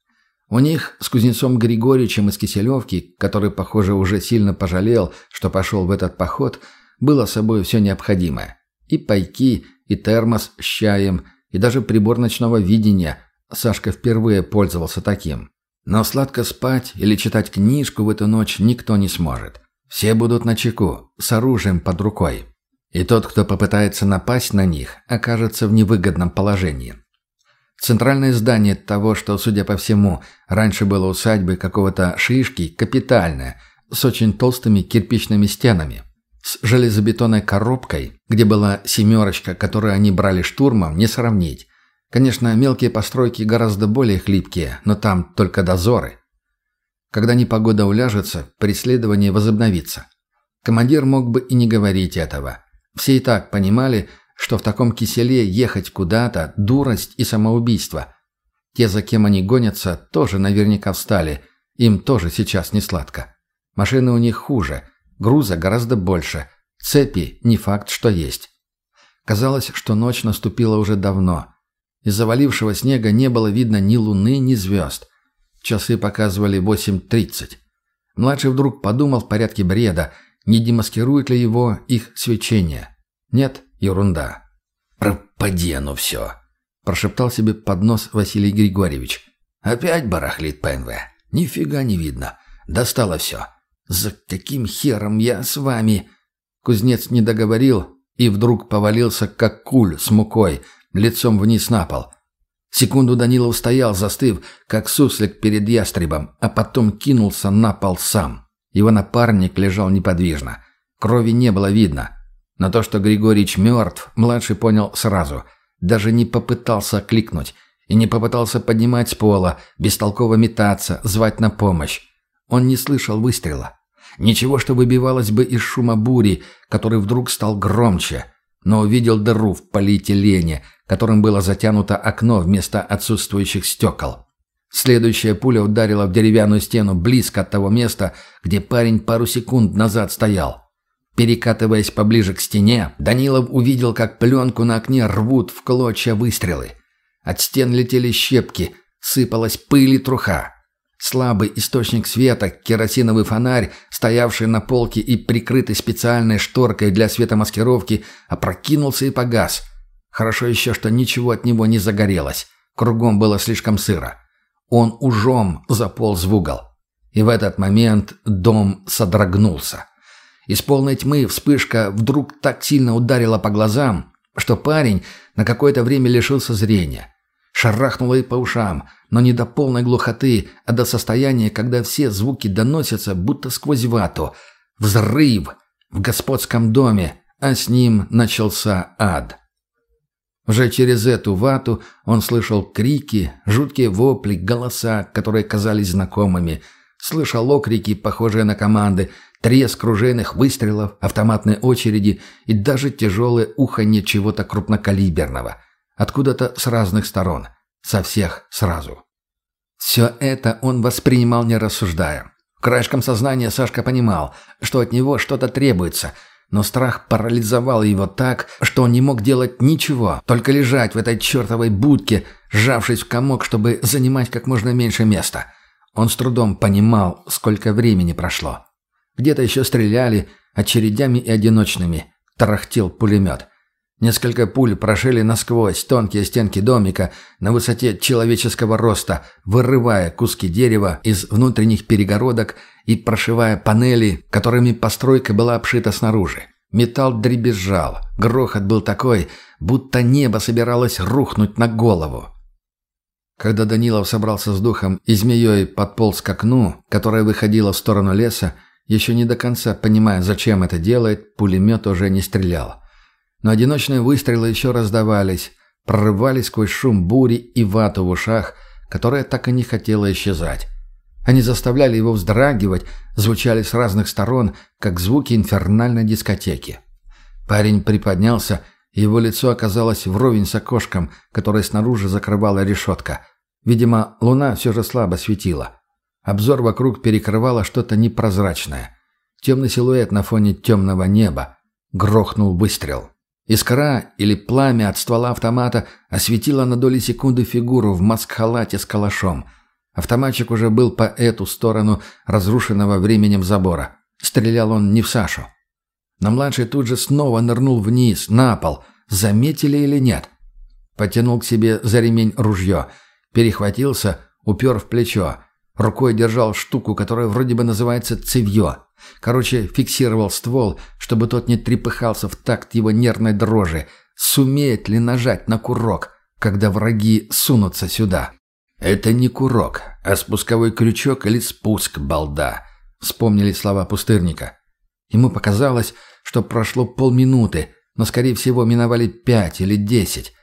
У них с кузнецом Григорьевичем из Киселевки, который, похоже, уже сильно пожалел, что пошел в этот поход, было с собой все необходимое. И пайки, и термос с чаем, и даже прибор ночного видения. Сашка впервые пользовался таким. Но сладко спать или читать книжку в эту ночь никто не сможет. Все будут на чеку, с оружием под рукой. И тот, кто попытается напасть на них, окажется в невыгодном положении. Центральное здание того, что, судя по всему, раньше было усадьбой какого-то шишки, капитальное, с очень толстыми кирпичными стенами. С железобетонной коробкой, где была «семерочка», которую они брали штурмом, не сравнить. Конечно, мелкие постройки гораздо более хлипкие, но там только дозоры. Когда непогода уляжется, преследование возобновится. Командир мог бы и не говорить этого. Все и так понимали, что в таком киселе ехать куда-то – дурость и самоубийство. Те, за кем они гонятся, тоже наверняка встали. Им тоже сейчас не сладко. Машины у них хуже, груза гораздо больше, цепи не факт, что есть. Казалось, что ночь наступила уже давно. Из завалившего снега не было видно ни луны, ни звезд. Часы показывали 8.30. Младший вдруг подумал в порядке бреда, не демаскирует ли его их свечение. Нет, ерунда. «Пропади оно все!» – прошептал себе под нос Василий Григорьевич. «Опять барахлит ПНВ. Нифига не видно. Достало все. За каким хером я с вами?» Кузнец не договорил и вдруг повалился, как куль с мукой, лицом вниз на пол. Секунду Данилов стоял, застыв, как суслик перед ястребом, а потом кинулся на пол сам. Его напарник лежал неподвижно. Крови не было видно. Но то, что Григорьевич мертв, младший понял сразу. Даже не попытался кликнуть. И не попытался поднимать с пола, бестолково метаться, звать на помощь. Он не слышал выстрела. Ничего, что выбивалось бы из шума бури, который вдруг стал громче. Но увидел дыру в полиэтилене, которым было затянуто окно вместо отсутствующих стекол. Следующая пуля ударила в деревянную стену близко от того места, где парень пару секунд назад стоял. Перекатываясь поближе к стене, Данилов увидел, как пленку на окне рвут в клочья выстрелы. От стен летели щепки, сыпалась пыль и труха. Слабый источник света, керосиновый фонарь, стоявший на полке и прикрытый специальной шторкой для светомаскировки, опрокинулся и погас. Хорошо еще, что ничего от него не загорелось. Кругом было слишком сыро. Он ужом заполз в угол. И в этот момент дом содрогнулся. Из полной тьмы вспышка вдруг так сильно ударила по глазам, что парень на какое-то время лишился зрения. Шарахнуло и по ушам, но не до полной глухоты, а до состояния, когда все звуки доносятся, будто сквозь вату. Взрыв в господском доме, а с ним начался ад. Уже через эту вату он слышал крики, жуткие вопли, голоса, которые казались знакомыми. Слышал окрики, похожие на команды, треск ружейных выстрелов, автоматные очереди и даже тяжелое уханье чего-то крупнокалиберного. Откуда-то с разных сторон. Со всех сразу. Все это он воспринимал не рассуждая. Краешком сознания Сашка понимал, что от него что-то требуется, но страх парализовал его так, что он не мог делать ничего, только лежать в этой чертовой будке, сжавшись в комок, чтобы занимать как можно меньше места. Он с трудом понимал, сколько времени прошло. Где-то еще стреляли, очередями и одиночными. Тарахтел пулемет. Несколько пуль прошили насквозь тонкие стенки домика на высоте человеческого роста, вырывая куски дерева из внутренних перегородок и прошивая панели, которыми постройка была обшита снаружи. Металл дребезжал. Грохот был такой, будто небо собиралось рухнуть на голову. Когда Данилов собрался с духом и змеей подполз к окну, которое выходило в сторону леса, еще не до конца понимая, зачем это делает, пулемет уже не стрелял. Но одиночные выстрелы еще раздавались, прорывались сквозь шум бури и вату в ушах, которая так и не хотела исчезать. Они заставляли его вздрагивать, звучали с разных сторон, как звуки инфернальной дискотеки. Парень приподнялся, и его лицо оказалось вровень с окошком, которое снаружи закрывала решетка. Видимо, луна все же слабо светила. Обзор вокруг перекрывало что-то непрозрачное. Темный силуэт на фоне темного неба. Грохнул выстрел. Искра или пламя от ствола автомата осветило на доли секунды фигуру в маск-халате с калашом. Автоматчик уже был по эту сторону разрушенного временем забора. Стрелял он не в Сашу. Но младший тут же снова нырнул вниз, на пол. Заметили или нет? Потянул к себе за ремень ружье. Перехватился, упер в плечо. Рукой держал штуку, которая вроде бы называется цевье. Короче, фиксировал ствол, чтобы тот не трепыхался в такт его нервной дрожи. Сумеет ли нажать на курок, когда враги сунутся сюда? «Это не курок, а спусковой крючок или спуск, балда», — вспомнили слова пустырника. Ему показалось, что прошло полминуты, но, скорее всего, миновали пять или десять.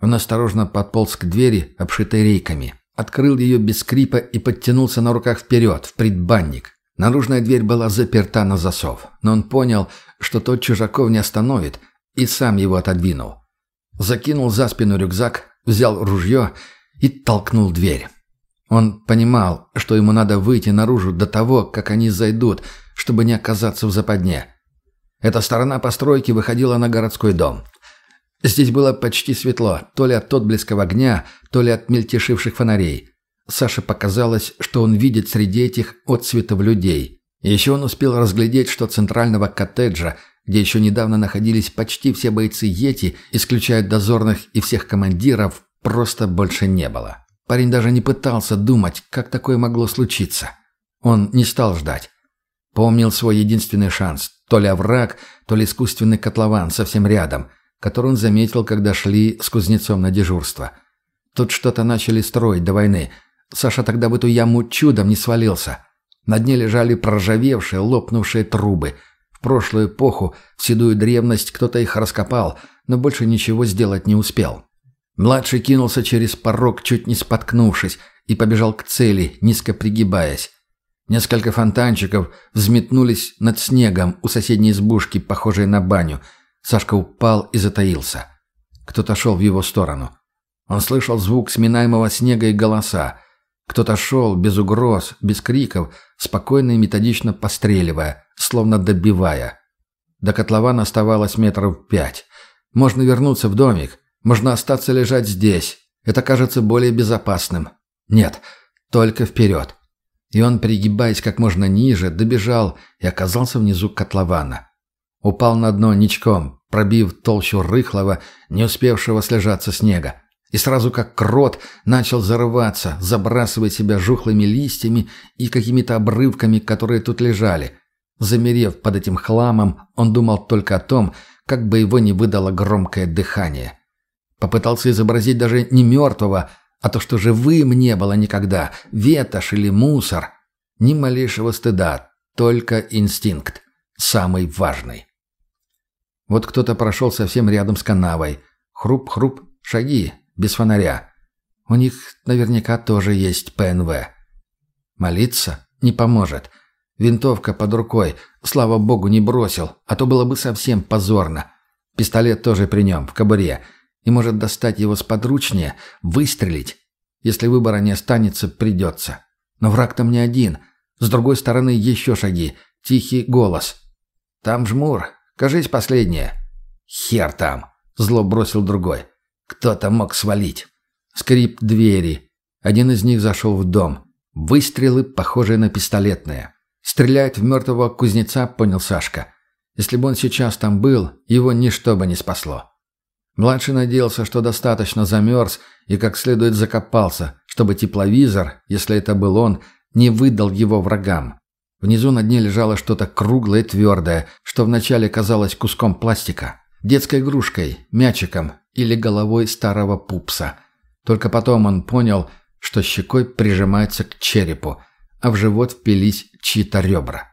Он осторожно подполз к двери, обшитой рейками. Открыл ее без скрипа и подтянулся на руках вперед, в предбанник. Наружная дверь была заперта на засов, но он понял, что тот чужаков не остановит, и сам его отодвинул. Закинул за спину рюкзак, взял ружье и толкнул дверь. Он понимал, что ему надо выйти наружу до того, как они зайдут, чтобы не оказаться в западне. Эта сторона постройки выходила на городской дом. Здесь было почти светло, то ли от отблесков огня, то ли от мельтешивших фонарей. Саше показалось, что он видит среди этих отцветов людей. еще он успел разглядеть, что центрального коттеджа, где еще недавно находились почти все бойцы Йети, исключая дозорных и всех командиров, просто больше не было. Парень даже не пытался думать, как такое могло случиться. Он не стал ждать. Помнил свой единственный шанс. То ли овраг, то ли искусственный котлован совсем рядом, который он заметил, когда шли с кузнецом на дежурство. Тут что-то начали строить до войны – Саша тогда в эту яму чудом не свалился. На дне лежали проржавевшие, лопнувшие трубы. В прошлую эпоху, в седую древность, кто-то их раскопал, но больше ничего сделать не успел. Младший кинулся через порог, чуть не споткнувшись, и побежал к цели, низко пригибаясь. Несколько фонтанчиков взметнулись над снегом у соседней избушки, похожей на баню. Сашка упал и затаился. Кто-то шел в его сторону. Он слышал звук сминаемого снега и голоса. Кто-то шел без угроз, без криков, спокойно и методично постреливая, словно добивая. До котлована оставалось метров пять. Можно вернуться в домик, можно остаться лежать здесь. Это кажется более безопасным. Нет, только вперед. И он, пригибаясь как можно ниже, добежал и оказался внизу котлована. Упал на дно ничком, пробив толщу рыхлого, не успевшего слежаться снега. И сразу как крот начал зарываться, забрасывая себя жухлыми листьями и какими-то обрывками, которые тут лежали. Замерев под этим хламом, он думал только о том, как бы его не выдало громкое дыхание. Попытался изобразить даже не мертвого, а то, что живым не было никогда, ветошь или мусор. Ни малейшего стыда, только инстинкт, самый важный. Вот кто-то прошел совсем рядом с канавой. Хруп-хруп, шаги, без фонаря. У них наверняка тоже есть ПНВ. Молиться не поможет. Винтовка под рукой, слава богу, не бросил, а то было бы совсем позорно. Пистолет тоже при нем, в кобуре. И может достать его сподручнее, выстрелить. Если выбора не останется, придется. Но враг там не один. С другой стороны еще шаги. Тихий голос. «Там жмур. Кажись, последнее». «Хер там!» — зло бросил другой. Кто-то мог свалить. Скрип двери. Один из них зашел в дом. Выстрелы, похожие на пистолетные. Стреляет в мертвого кузнеца, понял Сашка. Если бы он сейчас там был, его ничто бы не спасло. Младший надеялся, что достаточно замерз и как следует закопался, чтобы тепловизор, если это был он, не выдал его врагам. Внизу на дне лежало что-то круглое и твердое, что вначале казалось куском пластика. Детской игрушкой, мячиком или головой старого пупса. Только потом он понял, что щекой прижимается к черепу, а в живот впились чьи-то ребра.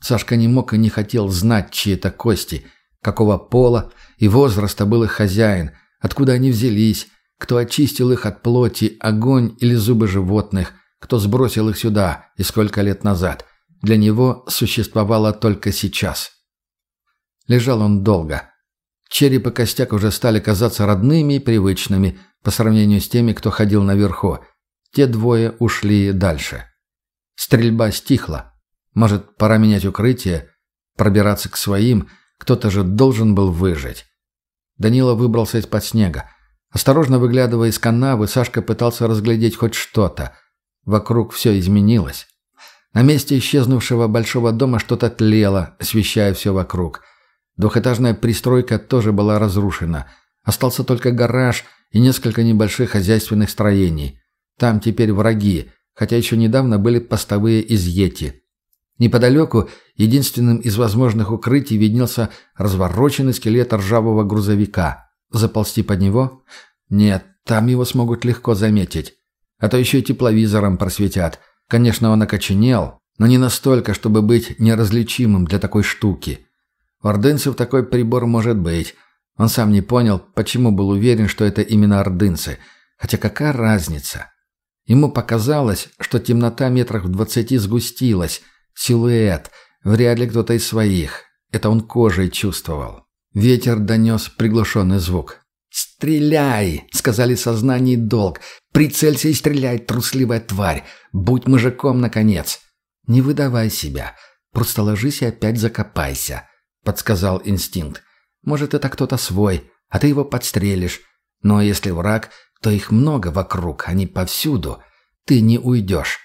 Сашка не мог и не хотел знать, чьи это кости, какого пола и возраста был их хозяин, откуда они взялись, кто очистил их от плоти, огонь или зубы животных, кто сбросил их сюда и сколько лет назад. Для него существовало только сейчас. Лежал он долго – Череп и костяк уже стали казаться родными и привычными по сравнению с теми, кто ходил наверху. Те двое ушли дальше. Стрельба стихла. Может, пора менять укрытие, пробираться к своим, кто-то же должен был выжить. Данила выбрался из-под снега. Осторожно выглядывая из канавы, Сашка пытался разглядеть хоть что-то. Вокруг все изменилось. На месте исчезнувшего большого дома что-то тлело, освещая все вокруг. Двухэтажная пристройка тоже была разрушена. Остался только гараж и несколько небольших хозяйственных строений. Там теперь враги, хотя еще недавно были постовые из Йети. Неподалеку, единственным из возможных укрытий, виднелся развороченный скелет ржавого грузовика. Заползти под него? Нет, там его смогут легко заметить. А то еще и тепловизором просветят. Конечно, он окоченел, но не настолько, чтобы быть неразличимым для такой штуки. У ордынцев такой прибор может быть. Он сам не понял, почему был уверен, что это именно ордынцы. Хотя какая разница? Ему показалось, что темнота метрах в двадцати сгустилась. Силуэт. Вряд ли кто-то из своих. Это он кожей чувствовал. Ветер донес приглушенный звук. «Стреляй!» — сказали сознание и долг. «Прицелься и стреляй, трусливая тварь! Будь мужиком, наконец!» «Не выдавай себя. Просто ложись и опять закопайся», — подсказал инстинкт. «Может, это кто-то свой, а ты его подстрелишь. Но если враг, то их много вокруг, они повсюду. Ты не уйдешь.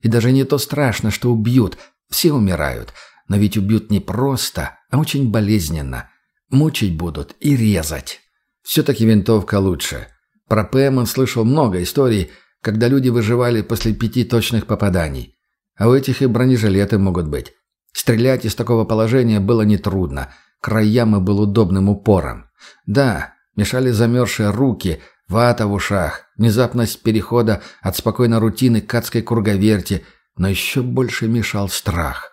И даже не то страшно, что убьют. Все умирают. Но ведь убьют не просто, а очень болезненно. Мучить будут и резать. Все-таки винтовка лучше. Про ПМ он слышал много историй, когда люди выживали после пяти точных попаданий. А у этих и бронежилеты могут быть. Стрелять из такого положения было нетрудно. Край ямы был удобным упором. Да, мешали замерзшие руки, вата в ушах, внезапность перехода от спокойной рутины к адской круговерти, но еще больше мешал страх.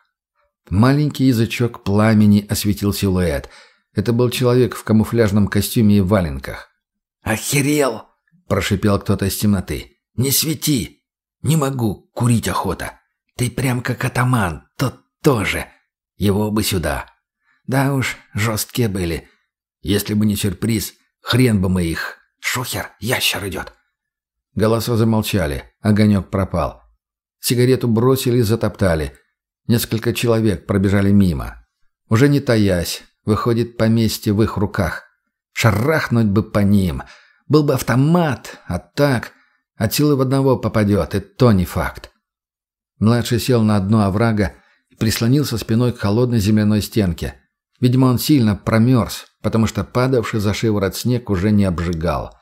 Маленький язычок пламени осветил силуэт – это был человек в камуфляжном костюме и валенках. «Охерел!» – прошипел кто-то из темноты. «Не свети! Не могу, курить охота. Ты прям как атаман, тот тоже. Его бы сюда. Да уж, жесткие были. Если бы не сюрприз, хрен бы мы их. Шухер, ящер идет!» Голоса замолчали, огонек пропал. Сигарету бросили и затоптали. Несколько человек пробежали мимо. Уже не таясь, Выходит, поместье в их руках. Шарахнуть бы по ним. Был бы автомат, а так... От силы в одного попадет, и то не факт. Младший сел на дно оврага и прислонился спиной к холодной земляной стенке. Видимо, он сильно промерз, потому что падавший за шиворот снег уже не обжигал.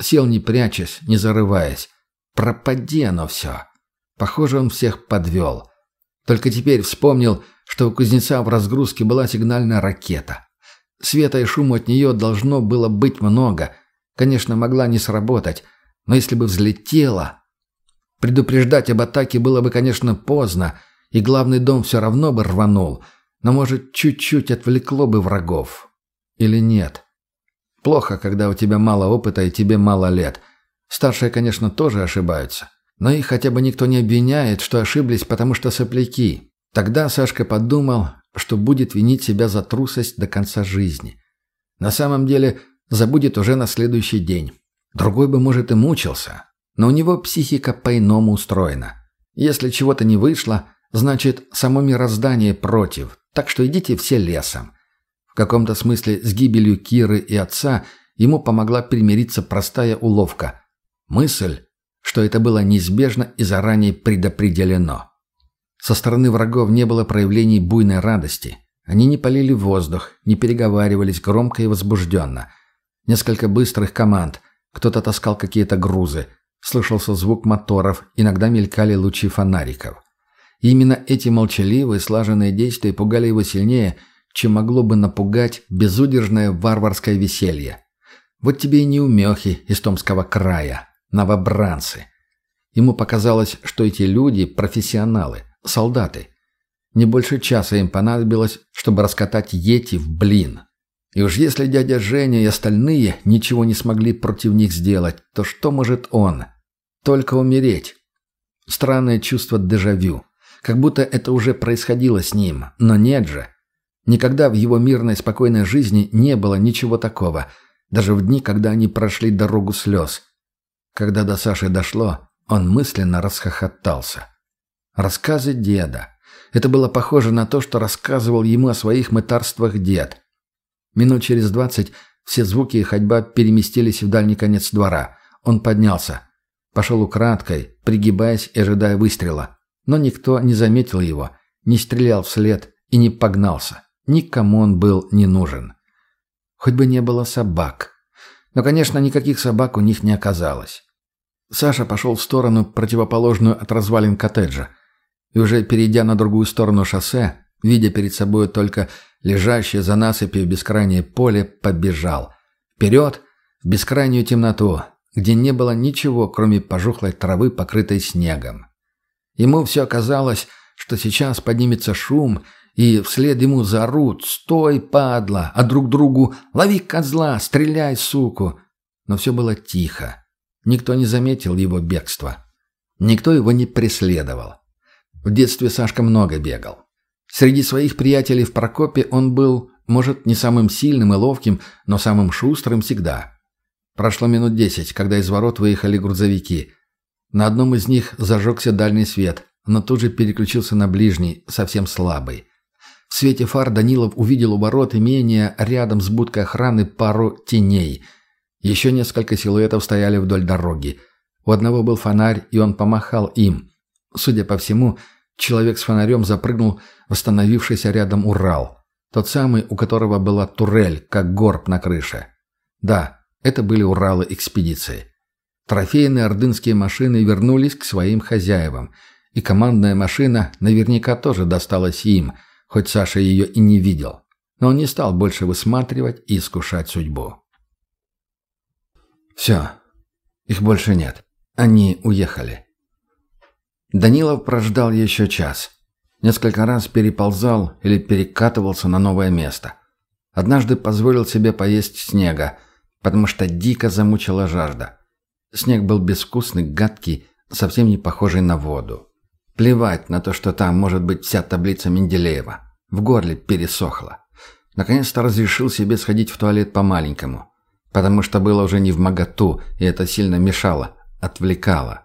Сел не прячась, не зарываясь. Пропади оно все. Похоже, он всех подвел. Только теперь вспомнил, что у кузнеца в разгрузке была сигнальная ракета. Света и шума от нее должно было быть много. Конечно, могла не сработать, но если бы взлетела... Предупреждать об атаке было бы, конечно, поздно, и главный дом все равно бы рванул, но, может, чуть-чуть отвлекло бы врагов. Или нет? Плохо, когда у тебя мало опыта и тебе мало лет. Старшие, конечно, тоже ошибаются. Но их хотя бы никто не обвиняет, что ошиблись, потому что сопляки. Тогда Сашка подумал, что будет винить себя за трусость до конца жизни. На самом деле, забудет уже на следующий день. Другой бы, может, и мучился. Но у него психика по-иному устроена. Если чего-то не вышло, значит, само мироздание против. Так что идите все лесом. В каком-то смысле с гибелью Киры и отца ему помогла примириться простая уловка. Мысль, что это было неизбежно и заранее предопределено. Со стороны врагов не было проявлений буйной радости. Они не полили воздух, не переговаривались громко и возбужденно. Несколько быстрых команд. Кто-то таскал какие-то грузы. Слышался звук моторов, иногда мелькали лучи фонариков. И именно эти молчаливые, слаженные действия пугали его сильнее, чем могло бы напугать безудержное варварское веселье. Вот тебе и неумехи из Томского края, новобранцы. Ему показалось, что эти люди – профессионалы солдаты. Не больше часа им понадобилось, чтобы раскатать Йети в блин. И уж если дядя Женя и остальные ничего не смогли против них сделать, то что может он? Только умереть. Странное чувство дежавю. Как будто это уже происходило с ним. Но нет же. Никогда в его мирной спокойной жизни не было ничего такого. Даже в дни, когда они прошли дорогу слез. Когда до Саши дошло, он мысленно расхохотался. Рассказы деда. Это было похоже на то, что рассказывал ему о своих мытарствах дед. Минут через двадцать Все звуки и ходьба переместились в дальний конец двора. Он поднялся. Пошел украдкой, пригибаясь и ожидая выстрела. Но никто не заметил его, не стрелял вслед и не погнался. Никому он был не нужен. Хоть бы не было собак. Но, конечно, никаких собак у них не оказалось. Саша пошел в сторону, противоположную от развалин коттеджа. И уже перейдя на другую сторону шоссе, видя перед собой только лежащее за насыпью бескрайнее поле, побежал. Вперед, в бескрайнюю темноту, где не было ничего, кроме пожухлой травы, покрытой снегом. Ему все казалось, что сейчас поднимется шум, и вслед ему заорут «Стой, падла!», а друг другу «Лови козла! Стреляй, суку!». Но все было тихо. Никто не заметил его бегства. Никто его не преследовал. В детстве Сашка много бегал. Среди своих приятелей в Прокопе он был, может, не самым сильным и ловким, но самым шустрым всегда. Прошло минут десять, когда из ворот выехали грузовики. На одном из них зажегся дальний свет, но тут же переключился на ближний, совсем слабый. В свете фар Данилов увидел у ворот имения рядом с будкой охраны пару теней. Еще несколько силуэтов стояли вдоль дороги. У одного был фонарь, и он помахал им. Судя по всему, человек с фонарем запрыгнул в остановившийся рядом Урал. Тот самый, у которого была турель, как горб на крыше. Да, это были Уралы экспедиции. Трофейные ордынские машины вернулись к своим хозяевам, и командная машина наверняка тоже досталась им, хоть Саша ее и не видел. Но он не стал больше высматривать и искушать судьбу. Все, их больше нет. Они уехали. Данилов прождал еще час. Несколько раз переползал или перекатывался на новое место. Однажды позволил себе поесть снега, потому что дико замучила жажда. Снег был безвкусный, гадкий, совсем не похожий на воду. Плевать на то, что там может быть вся таблица Менделеева. В горле пересохло. Наконец-то разрешил себе сходить в туалет по-маленькому. Потому что было уже не в моготу, и это сильно мешало, отвлекало.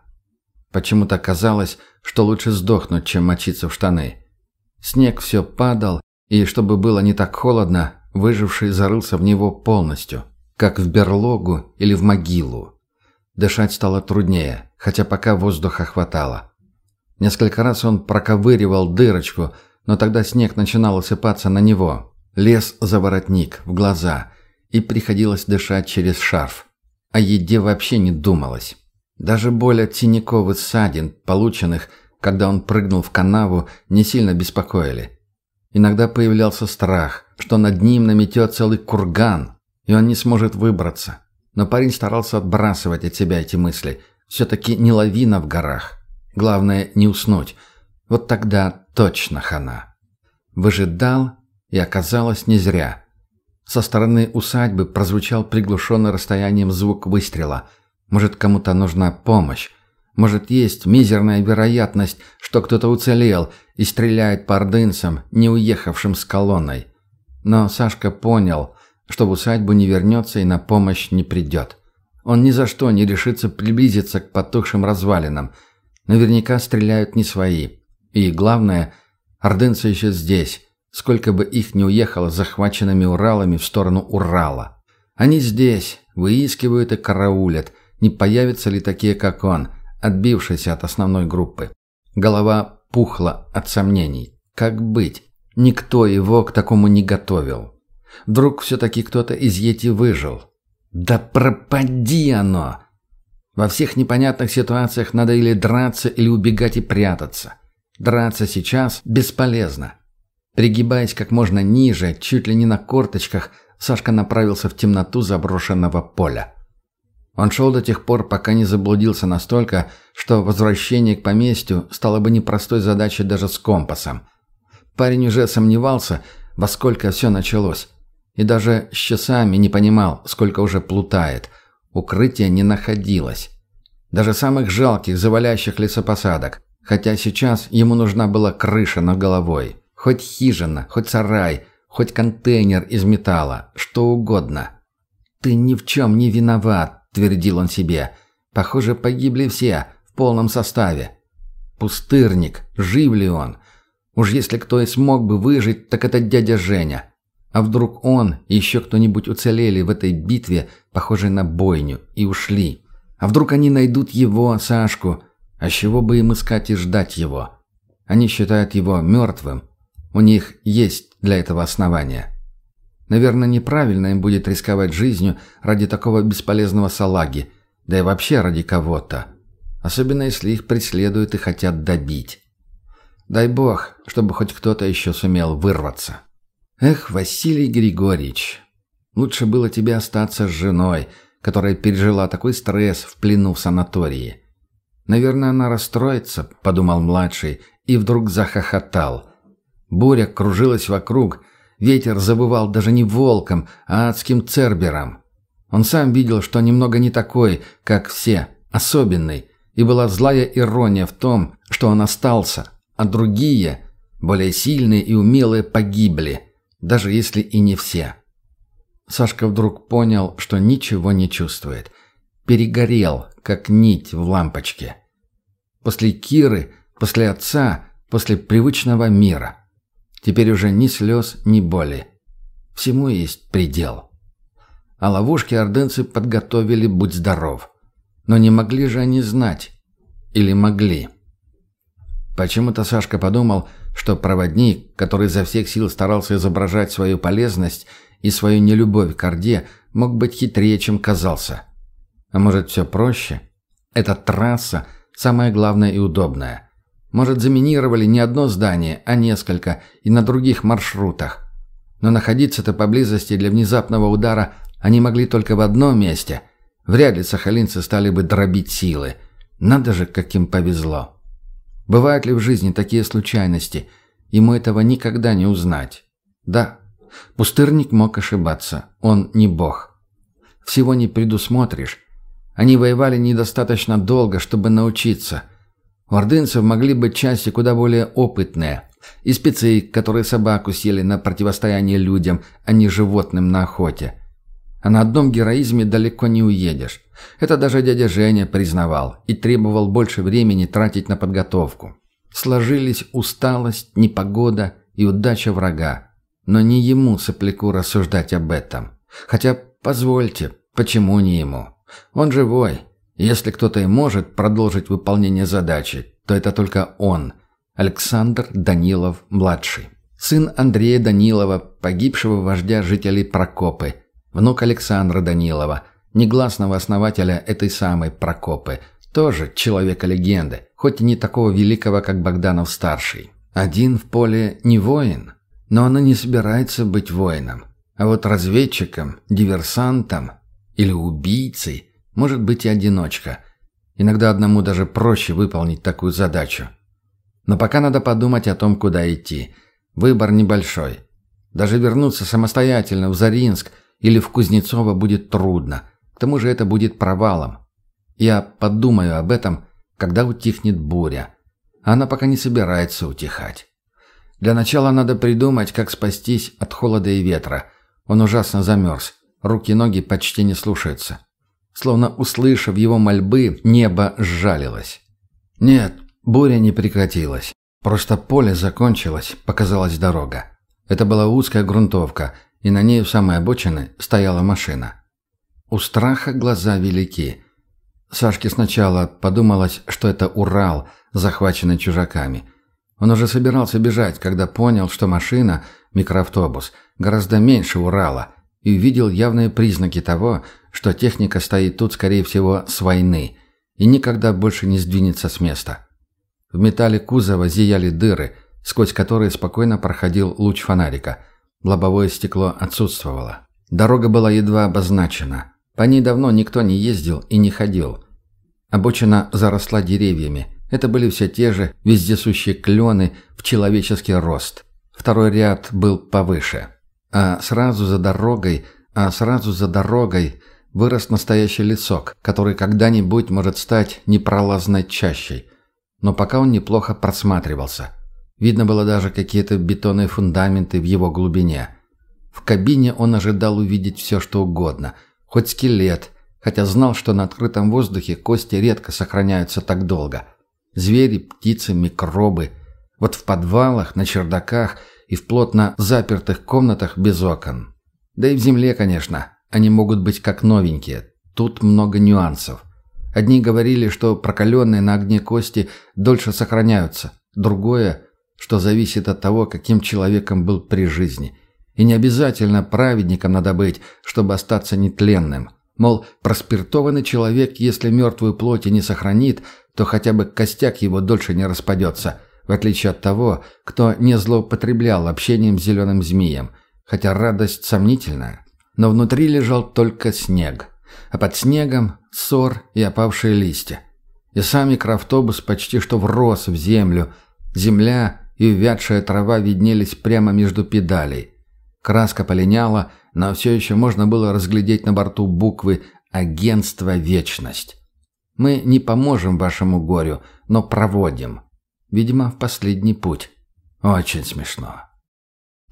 Почему-то казалось, что лучше сдохнуть, чем мочиться в штаны. Снег все падал, и чтобы было не так холодно, выживший зарылся в него полностью, как в берлогу или в могилу. Дышать стало труднее, хотя пока воздуха хватало. Несколько раз он проковыривал дырочку, но тогда снег начинал осыпаться на него. Лез за воротник, в глаза, и приходилось дышать через шарф. О еде вообще не думалось. Даже боль от синяков и ссадин, полученных, когда он прыгнул в канаву, не сильно беспокоили. Иногда появлялся страх, что над ним наметет целый курган, и он не сможет выбраться. Но парень старался отбрасывать от себя эти мысли. Все-таки не лавина в горах. Главное, не уснуть. Вот тогда точно хана. Выжидал, и оказалось не зря. Со стороны усадьбы прозвучал приглушенный расстоянием звук выстрела – может, кому-то нужна помощь. Может, есть мизерная вероятность, что кто-то уцелел и стреляет по ордынцам, не уехавшим с колонной. Но Сашка понял, что в усадьбу не вернется и на помощь не придет. Он ни за что не решится приблизиться к потухшим развалинам. Наверняка стреляют не свои. И, главное, ордынцы еще здесь, сколько бы их не уехало захваченными Уралами в сторону Урала. Они здесь, выискивают и караулят – не появятся ли такие, как он, отбившиеся от основной группы. Голова пухла от сомнений. Как быть? Никто его к такому не готовил. Вдруг все-таки кто-то из Йети выжил. Да пропади оно! Во всех непонятных ситуациях надо или драться, или убегать и прятаться. Драться сейчас бесполезно. Пригибаясь как можно ниже, чуть ли не на корточках, Сашка направился в темноту заброшенного поля. Он шел до тех пор, пока не заблудился настолько, что возвращение к поместью стало бы непростой задачей даже с компасом. Парень уже сомневался, во сколько все началось. И даже с часами не понимал, сколько уже плутает. Укрытия не находилось. Даже самых жалких, завалящих лесопосадок. Хотя сейчас ему нужна была крыша над головой. Хоть хижина, хоть сарай, хоть контейнер из металла, что угодно. «Ты ни в чем не виноват», твердил он себе. Похоже, погибли все, в полном составе. Пустырник, жив ли он? Уж если кто и смог бы выжить, так это дядя Женя. А вдруг он и еще кто-нибудь уцелели в этой битве, похожей на бойню, и ушли? А вдруг они найдут его, Сашку? А чего бы им искать и ждать его? Они считают его мертвым. У них есть для этого основания. Наверное, неправильно им будет рисковать жизнью ради такого бесполезного салаги, да и вообще ради кого-то. Особенно если их преследуют и хотят добить. Дай бог, чтобы хоть кто-то еще сумел вырваться. Эх, Василий Григорьевич, лучше было тебе остаться с женой, которая пережила такой стресс в плену в санатории. Наверное, она расстроится, подумал младший, и вдруг захохотал. Буря кружилась вокруг, ветер забывал даже не волком, а адским цербером. Он сам видел, что немного не такой, как все, особенный, и была злая ирония в том, что он остался, а другие, более сильные и умелые, погибли, даже если и не все. Сашка вдруг понял, что ничего не чувствует. Перегорел, как нить в лампочке. После Киры, после отца, после привычного мира. Теперь уже ни слез, ни боли. Всему есть предел. А ловушки орденцы подготовили «Будь здоров». Но не могли же они знать. Или могли. Почему-то Сашка подумал, что проводник, который изо всех сил старался изображать свою полезность и свою нелюбовь к Орде, мог быть хитрее, чем казался. А может, все проще? Эта трасса самая главная и удобная. Может, заминировали не одно здание, а несколько, и на других маршрутах. Но находиться-то поблизости для внезапного удара они могли только в одном месте. Вряд ли сахалинцы стали бы дробить силы. Надо же, как им повезло. Бывают ли в жизни такие случайности? Ему этого никогда не узнать. Да, пустырник мог ошибаться. Он не бог. Всего не предусмотришь. Они воевали недостаточно долго, чтобы научиться. У ордынцев могли быть части куда более опытные. И спецы, которые собаку съели на противостояние людям, а не животным на охоте. А на одном героизме далеко не уедешь. Это даже дядя Женя признавал и требовал больше времени тратить на подготовку. Сложились усталость, непогода и удача врага. Но не ему, сопляку, рассуждать об этом. Хотя, позвольте, почему не ему? Он живой. Если кто-то и может продолжить выполнение задачи, то это только он, Александр Данилов-младший. Сын Андрея Данилова, погибшего вождя жителей Прокопы – внук Александра Данилова, негласного основателя этой самой Прокопы, тоже человека-легенды, хоть и не такого великого, как Богданов-старший. Один в поле не воин, но он и не собирается быть воином. А вот разведчиком, диверсантом или убийцей может быть и одиночка. Иногда одному даже проще выполнить такую задачу. Но пока надо подумать о том, куда идти. Выбор небольшой. Даже вернуться самостоятельно в Заринск – или в Кузнецово будет трудно. К тому же это будет провалом. Я подумаю об этом, когда утихнет буря. Она пока не собирается утихать. Для начала надо придумать, как спастись от холода и ветра. Он ужасно замерз. Руки и ноги почти не слушаются. Словно услышав его мольбы, небо сжалилось. Нет, буря не прекратилась. Просто поле закончилось, показалась дорога. Это была узкая грунтовка, и на ней у самой обочины стояла машина. У страха глаза велики. Сашке сначала подумалось, что это Урал, захваченный чужаками. Он уже собирался бежать, когда понял, что машина, микроавтобус, гораздо меньше Урала, и увидел явные признаки того, что техника стоит тут, скорее всего, с войны, и никогда больше не сдвинется с места. В металле кузова зияли дыры, сквозь которые спокойно проходил луч фонарика – Лобовое стекло отсутствовало. Дорога была едва обозначена. По ней давно никто не ездил и не ходил. Обочина заросла деревьями. Это были все те же вездесущие клены в человеческий рост. Второй ряд был повыше. А сразу за дорогой, а сразу за дорогой вырос настоящий лесок, который когда-нибудь может стать непролазной чащей. Но пока он неплохо просматривался – Видно было даже какие-то бетонные фундаменты в его глубине. В кабине он ожидал увидеть все, что угодно. Хоть скелет, хотя знал, что на открытом воздухе кости редко сохраняются так долго. Звери, птицы, микробы. Вот в подвалах, на чердаках и в плотно запертых комнатах без окон. Да и в земле, конечно, они могут быть как новенькие. Тут много нюансов. Одни говорили, что прокаленные на огне кости дольше сохраняются. Другое, что зависит от того, каким человеком был при жизни. И не обязательно праведником надо быть, чтобы остаться нетленным. Мол, проспиртованный человек, если мертвую плоть и не сохранит, то хотя бы костяк его дольше не распадется, в отличие от того, кто не злоупотреблял общением с зеленым змеем. Хотя радость сомнительная. Но внутри лежал только снег. А под снегом ссор и опавшие листья. И сам микроавтобус почти что врос в землю. Земля и увядшая трава виднелись прямо между педалей. Краска полиняла, но все еще можно было разглядеть на борту буквы «Агентство Вечность». Мы не поможем вашему горю, но проводим. Видимо, в последний путь. Очень смешно.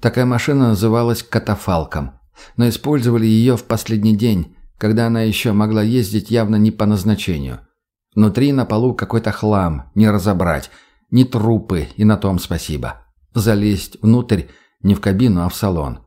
Такая машина называлась «катафалком», но использовали ее в последний день, когда она еще могла ездить явно не по назначению. Внутри на полу какой-то хлам, не разобрать, не трупы, и на том спасибо. Залезть внутрь не в кабину, а в салон.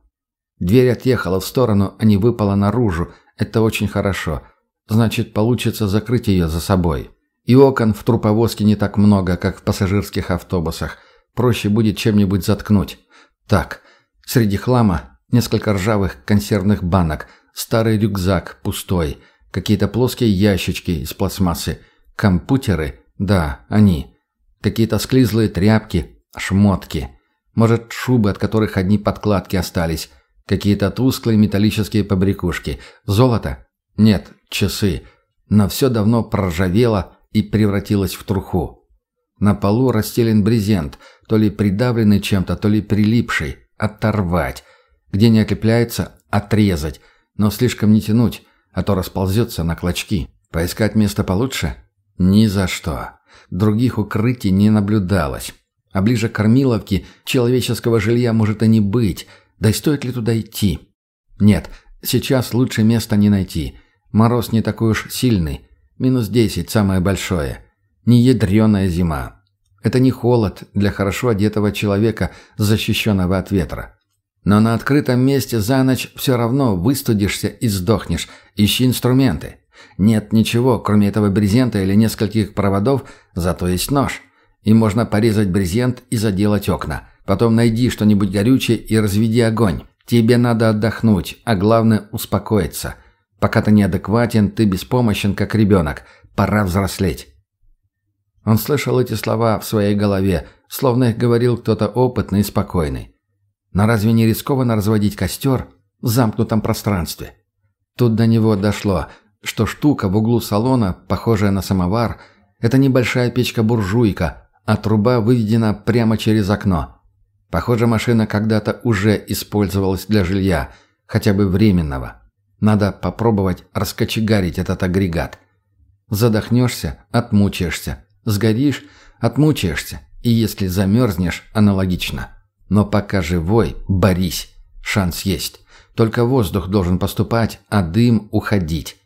Дверь отъехала в сторону, а не выпала наружу. Это очень хорошо. Значит, получится закрыть ее за собой. И окон в труповозке не так много, как в пассажирских автобусах. Проще будет чем-нибудь заткнуть. Так, среди хлама несколько ржавых консервных банок, старый рюкзак пустой, какие-то плоские ящички из пластмассы, компьютеры, да, они, какие-то склизлые тряпки, шмотки, может, шубы, от которых одни подкладки остались, Какие-то тусклые металлические побрякушки. Золото? Нет, часы. Но все давно проржавело и превратилось в труху. На полу расстелен брезент, то ли придавленный чем-то, то ли прилипший. Оторвать. Где не отлепляется, отрезать. Но слишком не тянуть, а то расползется на клочки. Поискать место получше? Ни за что. Других укрытий не наблюдалось. А ближе к кормиловке человеческого жилья может и не быть – да и стоит ли туда идти? Нет, сейчас лучше места не найти. Мороз не такой уж сильный. Минус десять самое большое. Не зима. Это не холод для хорошо одетого человека, защищенного от ветра. Но на открытом месте за ночь все равно выстудишься и сдохнешь. Ищи инструменты. Нет ничего, кроме этого брезента или нескольких проводов, зато есть нож. И можно порезать брезент и заделать окна. Потом найди что-нибудь горючее и разведи огонь. Тебе надо отдохнуть, а главное успокоиться. Пока ты неадекватен, ты беспомощен, как ребенок. Пора взрослеть». Он слышал эти слова в своей голове, словно их говорил кто-то опытный и спокойный. Но разве не рискованно разводить костер в замкнутом пространстве? Тут до него дошло, что штука в углу салона, похожая на самовар, это небольшая печка-буржуйка, а труба выведена прямо через окно. Похоже, машина когда-то уже использовалась для жилья, хотя бы временного. Надо попробовать раскочегарить этот агрегат. Задохнешься – отмучаешься. Сгоришь – отмучаешься. И если замерзнешь – аналогично. Но пока живой – борись. Шанс есть. Только воздух должен поступать, а дым – уходить.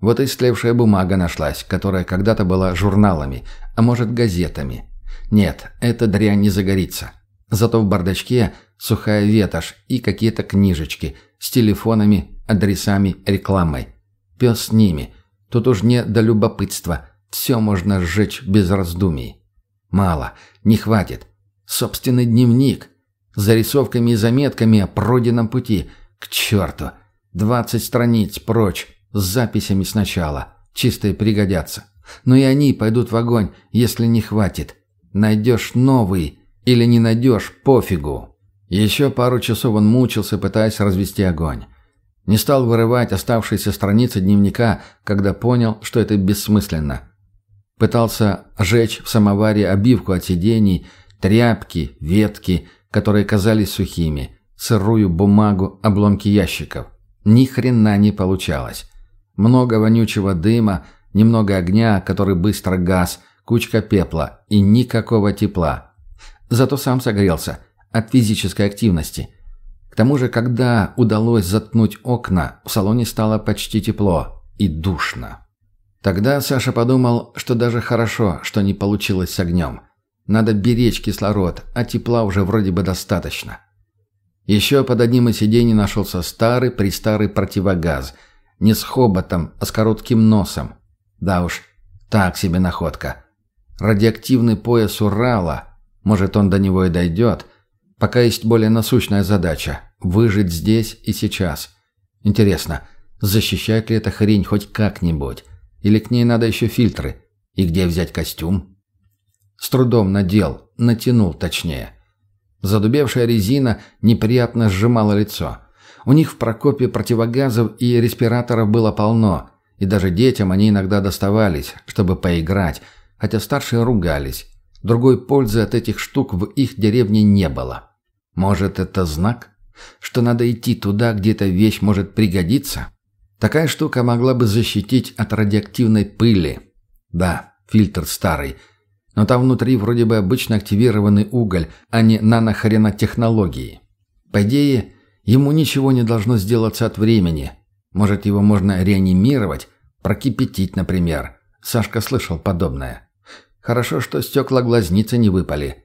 Вот и истлевшая бумага нашлась, которая когда-то была журналами, а может газетами. Нет, эта дрянь не загорится. Зато в бардачке сухая ветошь и какие-то книжечки с телефонами, адресами, рекламой. Пес с ними. Тут уж не до любопытства. Все можно сжечь без раздумий. Мало. Не хватит. Собственный дневник. С зарисовками и заметками о пройденном пути. К черту. Двадцать страниц прочь. С записями сначала. Чистые пригодятся. Но и они пойдут в огонь, если не хватит. Найдешь новый или не найдешь, пофигу. Еще пару часов он мучился, пытаясь развести огонь. Не стал вырывать оставшиеся страницы дневника, когда понял, что это бессмысленно. Пытался жечь в самоваре обивку от сидений, тряпки, ветки, которые казались сухими, сырую бумагу, обломки ящиков. Ни хрена не получалось. Много вонючего дыма, немного огня, который быстро гас, кучка пепла и никакого тепла. Зато сам согрелся от физической активности. К тому же, когда удалось заткнуть окна, в салоне стало почти тепло и душно. Тогда Саша подумал, что даже хорошо, что не получилось с огнем. Надо беречь кислород, а тепла уже вроде бы достаточно. Еще под одним из сидений нашелся старый-престарый противогаз. Не с хоботом, а с коротким носом. Да уж, так себе находка. Радиоактивный пояс Урала, может он до него и дойдет, пока есть более насущная задача – выжить здесь и сейчас. Интересно, защищает ли эта хрень хоть как-нибудь? Или к ней надо еще фильтры? И где взять костюм? С трудом надел, натянул точнее. Задубевшая резина неприятно сжимала лицо. У них в Прокопе противогазов и респираторов было полно, и даже детям они иногда доставались, чтобы поиграть, хотя старшие ругались. Другой пользы от этих штук в их деревне не было. Может, это знак? Что надо идти туда, где эта вещь может пригодиться? Такая штука могла бы защитить от радиоактивной пыли. Да, фильтр старый. Но там внутри вроде бы обычно активированный уголь, а не нанохренотехнологии. По идее, ему ничего не должно сделаться от времени. Может, его можно реанимировать, прокипятить, например. Сашка слышал подобное. Хорошо, что стекла глазницы не выпали.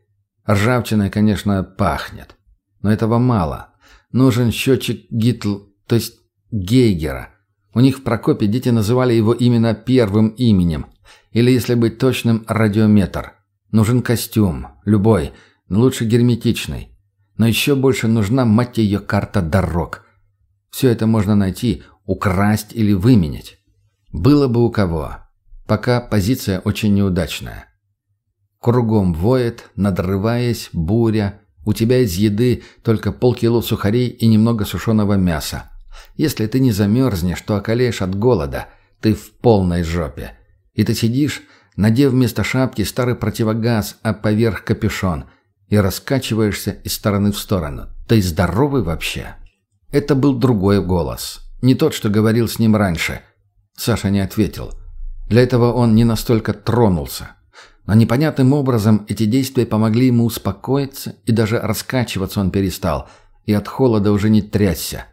Ржавчиной, конечно, пахнет. Но этого мало. Нужен счетчик Гитл, то есть Гейгера. У них в Прокопе дети называли его именно первым именем. Или, если быть точным, радиометр. Нужен костюм. Любой. Но лучше герметичный. Но еще больше нужна, мать ее, карта дорог. Все это можно найти, украсть или выменять. Было бы у кого. Пока позиция очень неудачная. Кругом воет, надрываясь, буря. У тебя из еды только полкило сухарей и немного сушеного мяса. Если ты не замерзнешь, то околеешь от голода. Ты в полной жопе. И ты сидишь, надев вместо шапки старый противогаз, а поверх капюшон, и раскачиваешься из стороны в сторону. Ты здоровый вообще? Это был другой голос. Не тот, что говорил с ним раньше. Саша не ответил. Для этого он не настолько тронулся. Но непонятным образом эти действия помогли ему успокоиться, и даже раскачиваться он перестал, и от холода уже не трясся.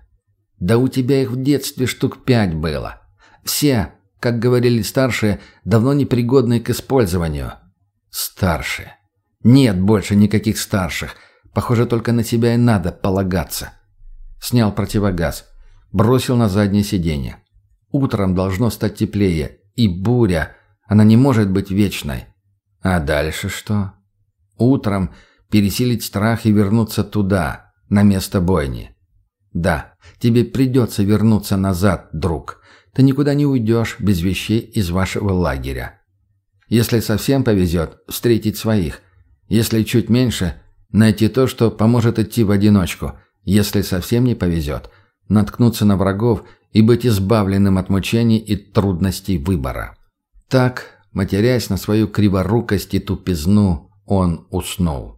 Да у тебя их в детстве штук пять было. Все, как говорили старшие, давно непригодные к использованию. Старшие. Нет больше никаких старших. Похоже, только на себя и надо полагаться. Снял противогаз. Бросил на заднее сиденье. Утром должно стать теплее. И буря. Она не может быть вечной. А дальше что? Утром пересилить страх и вернуться туда, на место бойни. Да, тебе придется вернуться назад, друг. Ты никуда не уйдешь без вещей из вашего лагеря. Если совсем повезет, встретить своих. Если чуть меньше, найти то, что поможет идти в одиночку. Если совсем не повезет, наткнуться на врагов и быть избавленным от мучений и трудностей выбора. Так Матерясь на свою криворукость и тупизну, он уснул.